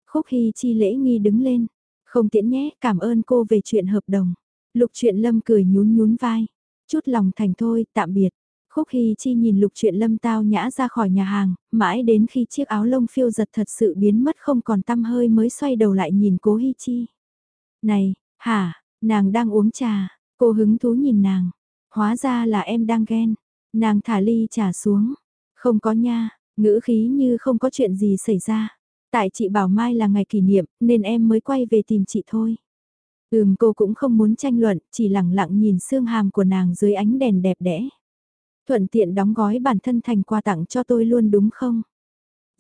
Khúc Hy Chi lễ nghi đứng lên. Không tiễn nhé, cảm ơn cô về chuyện hợp đồng. Lục truyện Lâm cười nhún nhún vai. Chút lòng thành thôi, tạm biệt. Khúc Hy Chi nhìn lục chuyện lâm tao nhã ra khỏi nhà hàng, mãi đến khi chiếc áo lông phiêu giật thật sự biến mất không còn tăm hơi mới xoay đầu lại nhìn cố Hy Chi. Này, hả, nàng đang uống trà, cô hứng thú nhìn nàng, hóa ra là em đang ghen. Nàng thả ly trà xuống, không có nha, ngữ khí như không có chuyện gì xảy ra. Tại chị bảo mai là ngày kỷ niệm nên em mới quay về tìm chị thôi. Ừm cô cũng không muốn tranh luận, chỉ lặng lặng nhìn xương hàm của nàng dưới ánh đèn đẹp đẽ. Thuận tiện đóng gói bản thân thành quà tặng cho tôi luôn đúng không?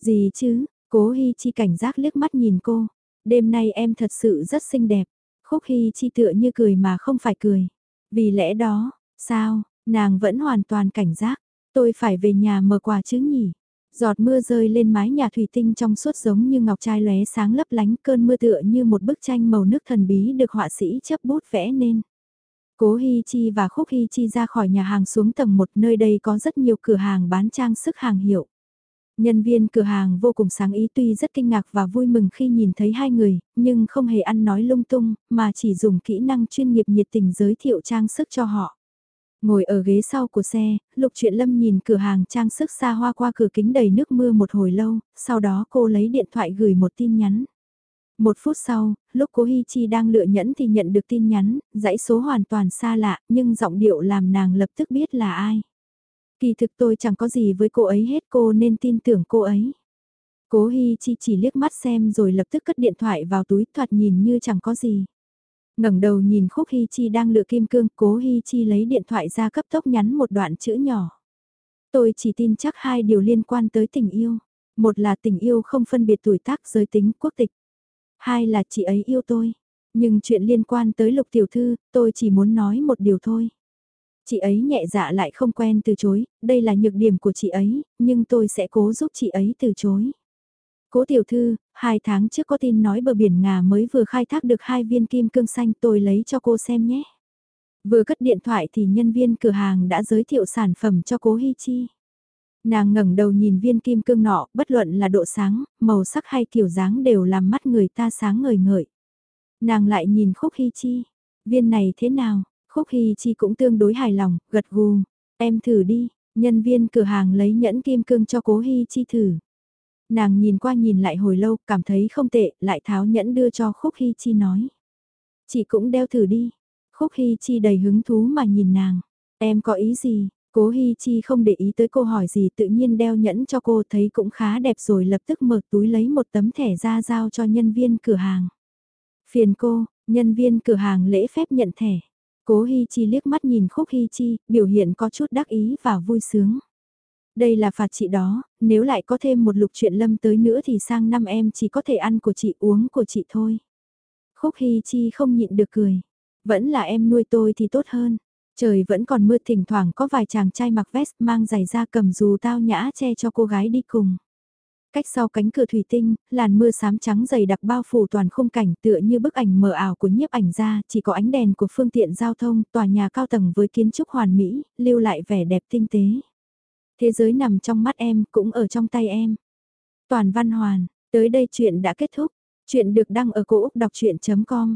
Gì chứ, cố Hi Chi cảnh giác liếc mắt nhìn cô. Đêm nay em thật sự rất xinh đẹp. Khúc Hi Chi tựa như cười mà không phải cười. Vì lẽ đó, sao, nàng vẫn hoàn toàn cảnh giác. Tôi phải về nhà mở quà chứ nhỉ? Giọt mưa rơi lên mái nhà thủy tinh trong suốt giống như ngọc trai lóe sáng lấp lánh cơn mưa tựa như một bức tranh màu nước thần bí được họa sĩ chấp bút vẽ nên. Cố Hi Chi và Khúc Hi Chi ra khỏi nhà hàng xuống tầng 1 nơi đây có rất nhiều cửa hàng bán trang sức hàng hiệu. Nhân viên cửa hàng vô cùng sáng ý tuy rất kinh ngạc và vui mừng khi nhìn thấy hai người, nhưng không hề ăn nói lung tung, mà chỉ dùng kỹ năng chuyên nghiệp nhiệt tình giới thiệu trang sức cho họ. Ngồi ở ghế sau của xe, Lục Truyện Lâm nhìn cửa hàng trang sức xa hoa qua cửa kính đầy nước mưa một hồi lâu, sau đó cô lấy điện thoại gửi một tin nhắn. Một phút sau, lúc cố Hi Chi đang lựa nhẫn thì nhận được tin nhắn, dãy số hoàn toàn xa lạ, nhưng giọng điệu làm nàng lập tức biết là ai. Kỳ thực tôi chẳng có gì với cô ấy hết cô nên tin tưởng cô ấy. Cố Hi Chi chỉ liếc mắt xem rồi lập tức cất điện thoại vào túi thoạt nhìn như chẳng có gì. ngẩng đầu nhìn Khúc Hi Chi đang lựa kim cương, Cố Hi Chi lấy điện thoại ra cấp tốc nhắn một đoạn chữ nhỏ. Tôi chỉ tin chắc hai điều liên quan tới tình yêu. Một là tình yêu không phân biệt tuổi tác giới tính quốc tịch. Hai là chị ấy yêu tôi. Nhưng chuyện liên quan tới lục tiểu thư, tôi chỉ muốn nói một điều thôi. Chị ấy nhẹ dạ lại không quen từ chối, đây là nhược điểm của chị ấy, nhưng tôi sẽ cố giúp chị ấy từ chối. Cố tiểu thư, hai tháng trước có tin nói bờ biển Ngà mới vừa khai thác được hai viên kim cương xanh tôi lấy cho cô xem nhé. Vừa cất điện thoại thì nhân viên cửa hàng đã giới thiệu sản phẩm cho cố Hi Chi. Nàng ngẩng đầu nhìn viên kim cương nọ, bất luận là độ sáng, màu sắc hay kiểu dáng đều làm mắt người ta sáng ngời ngợi. Nàng lại nhìn Khúc Hi Chi, viên này thế nào? Khúc Hi Chi cũng tương đối hài lòng, gật gù. Em thử đi, nhân viên cửa hàng lấy nhẫn kim cương cho cố Hi Chi thử. Nàng nhìn qua nhìn lại hồi lâu, cảm thấy không tệ, lại tháo nhẫn đưa cho Khúc Hi Chi nói. Chị cũng đeo thử đi. Khúc Hi Chi đầy hứng thú mà nhìn nàng. Em có ý gì? Cố Hi Chi không để ý tới cô hỏi gì tự nhiên đeo nhẫn cho cô thấy cũng khá đẹp rồi lập tức mở túi lấy một tấm thẻ ra giao cho nhân viên cửa hàng. Phiền cô, nhân viên cửa hàng lễ phép nhận thẻ. Cố Hi Chi liếc mắt nhìn Khúc Hi Chi, biểu hiện có chút đắc ý và vui sướng. Đây là phạt chị đó, nếu lại có thêm một lục chuyện lâm tới nữa thì sang năm em chỉ có thể ăn của chị uống của chị thôi. Khúc Hi Chi không nhịn được cười. Vẫn là em nuôi tôi thì tốt hơn. Trời vẫn còn mưa thỉnh thoảng có vài chàng trai mặc vest mang giày da cầm dù tao nhã che cho cô gái đi cùng. Cách sau cánh cửa thủy tinh, làn mưa xám trắng dày đặc bao phủ toàn khung cảnh tựa như bức ảnh mờ ảo của nhiếp ảnh ra, chỉ có ánh đèn của phương tiện giao thông, tòa nhà cao tầng với kiến trúc hoàn mỹ, lưu lại vẻ đẹp tinh tế. Thế giới nằm trong mắt em, cũng ở trong tay em. Toàn văn hoàn, tới đây chuyện đã kết thúc. Chuyện được đăng ở cổ Úc đọc chuyện.com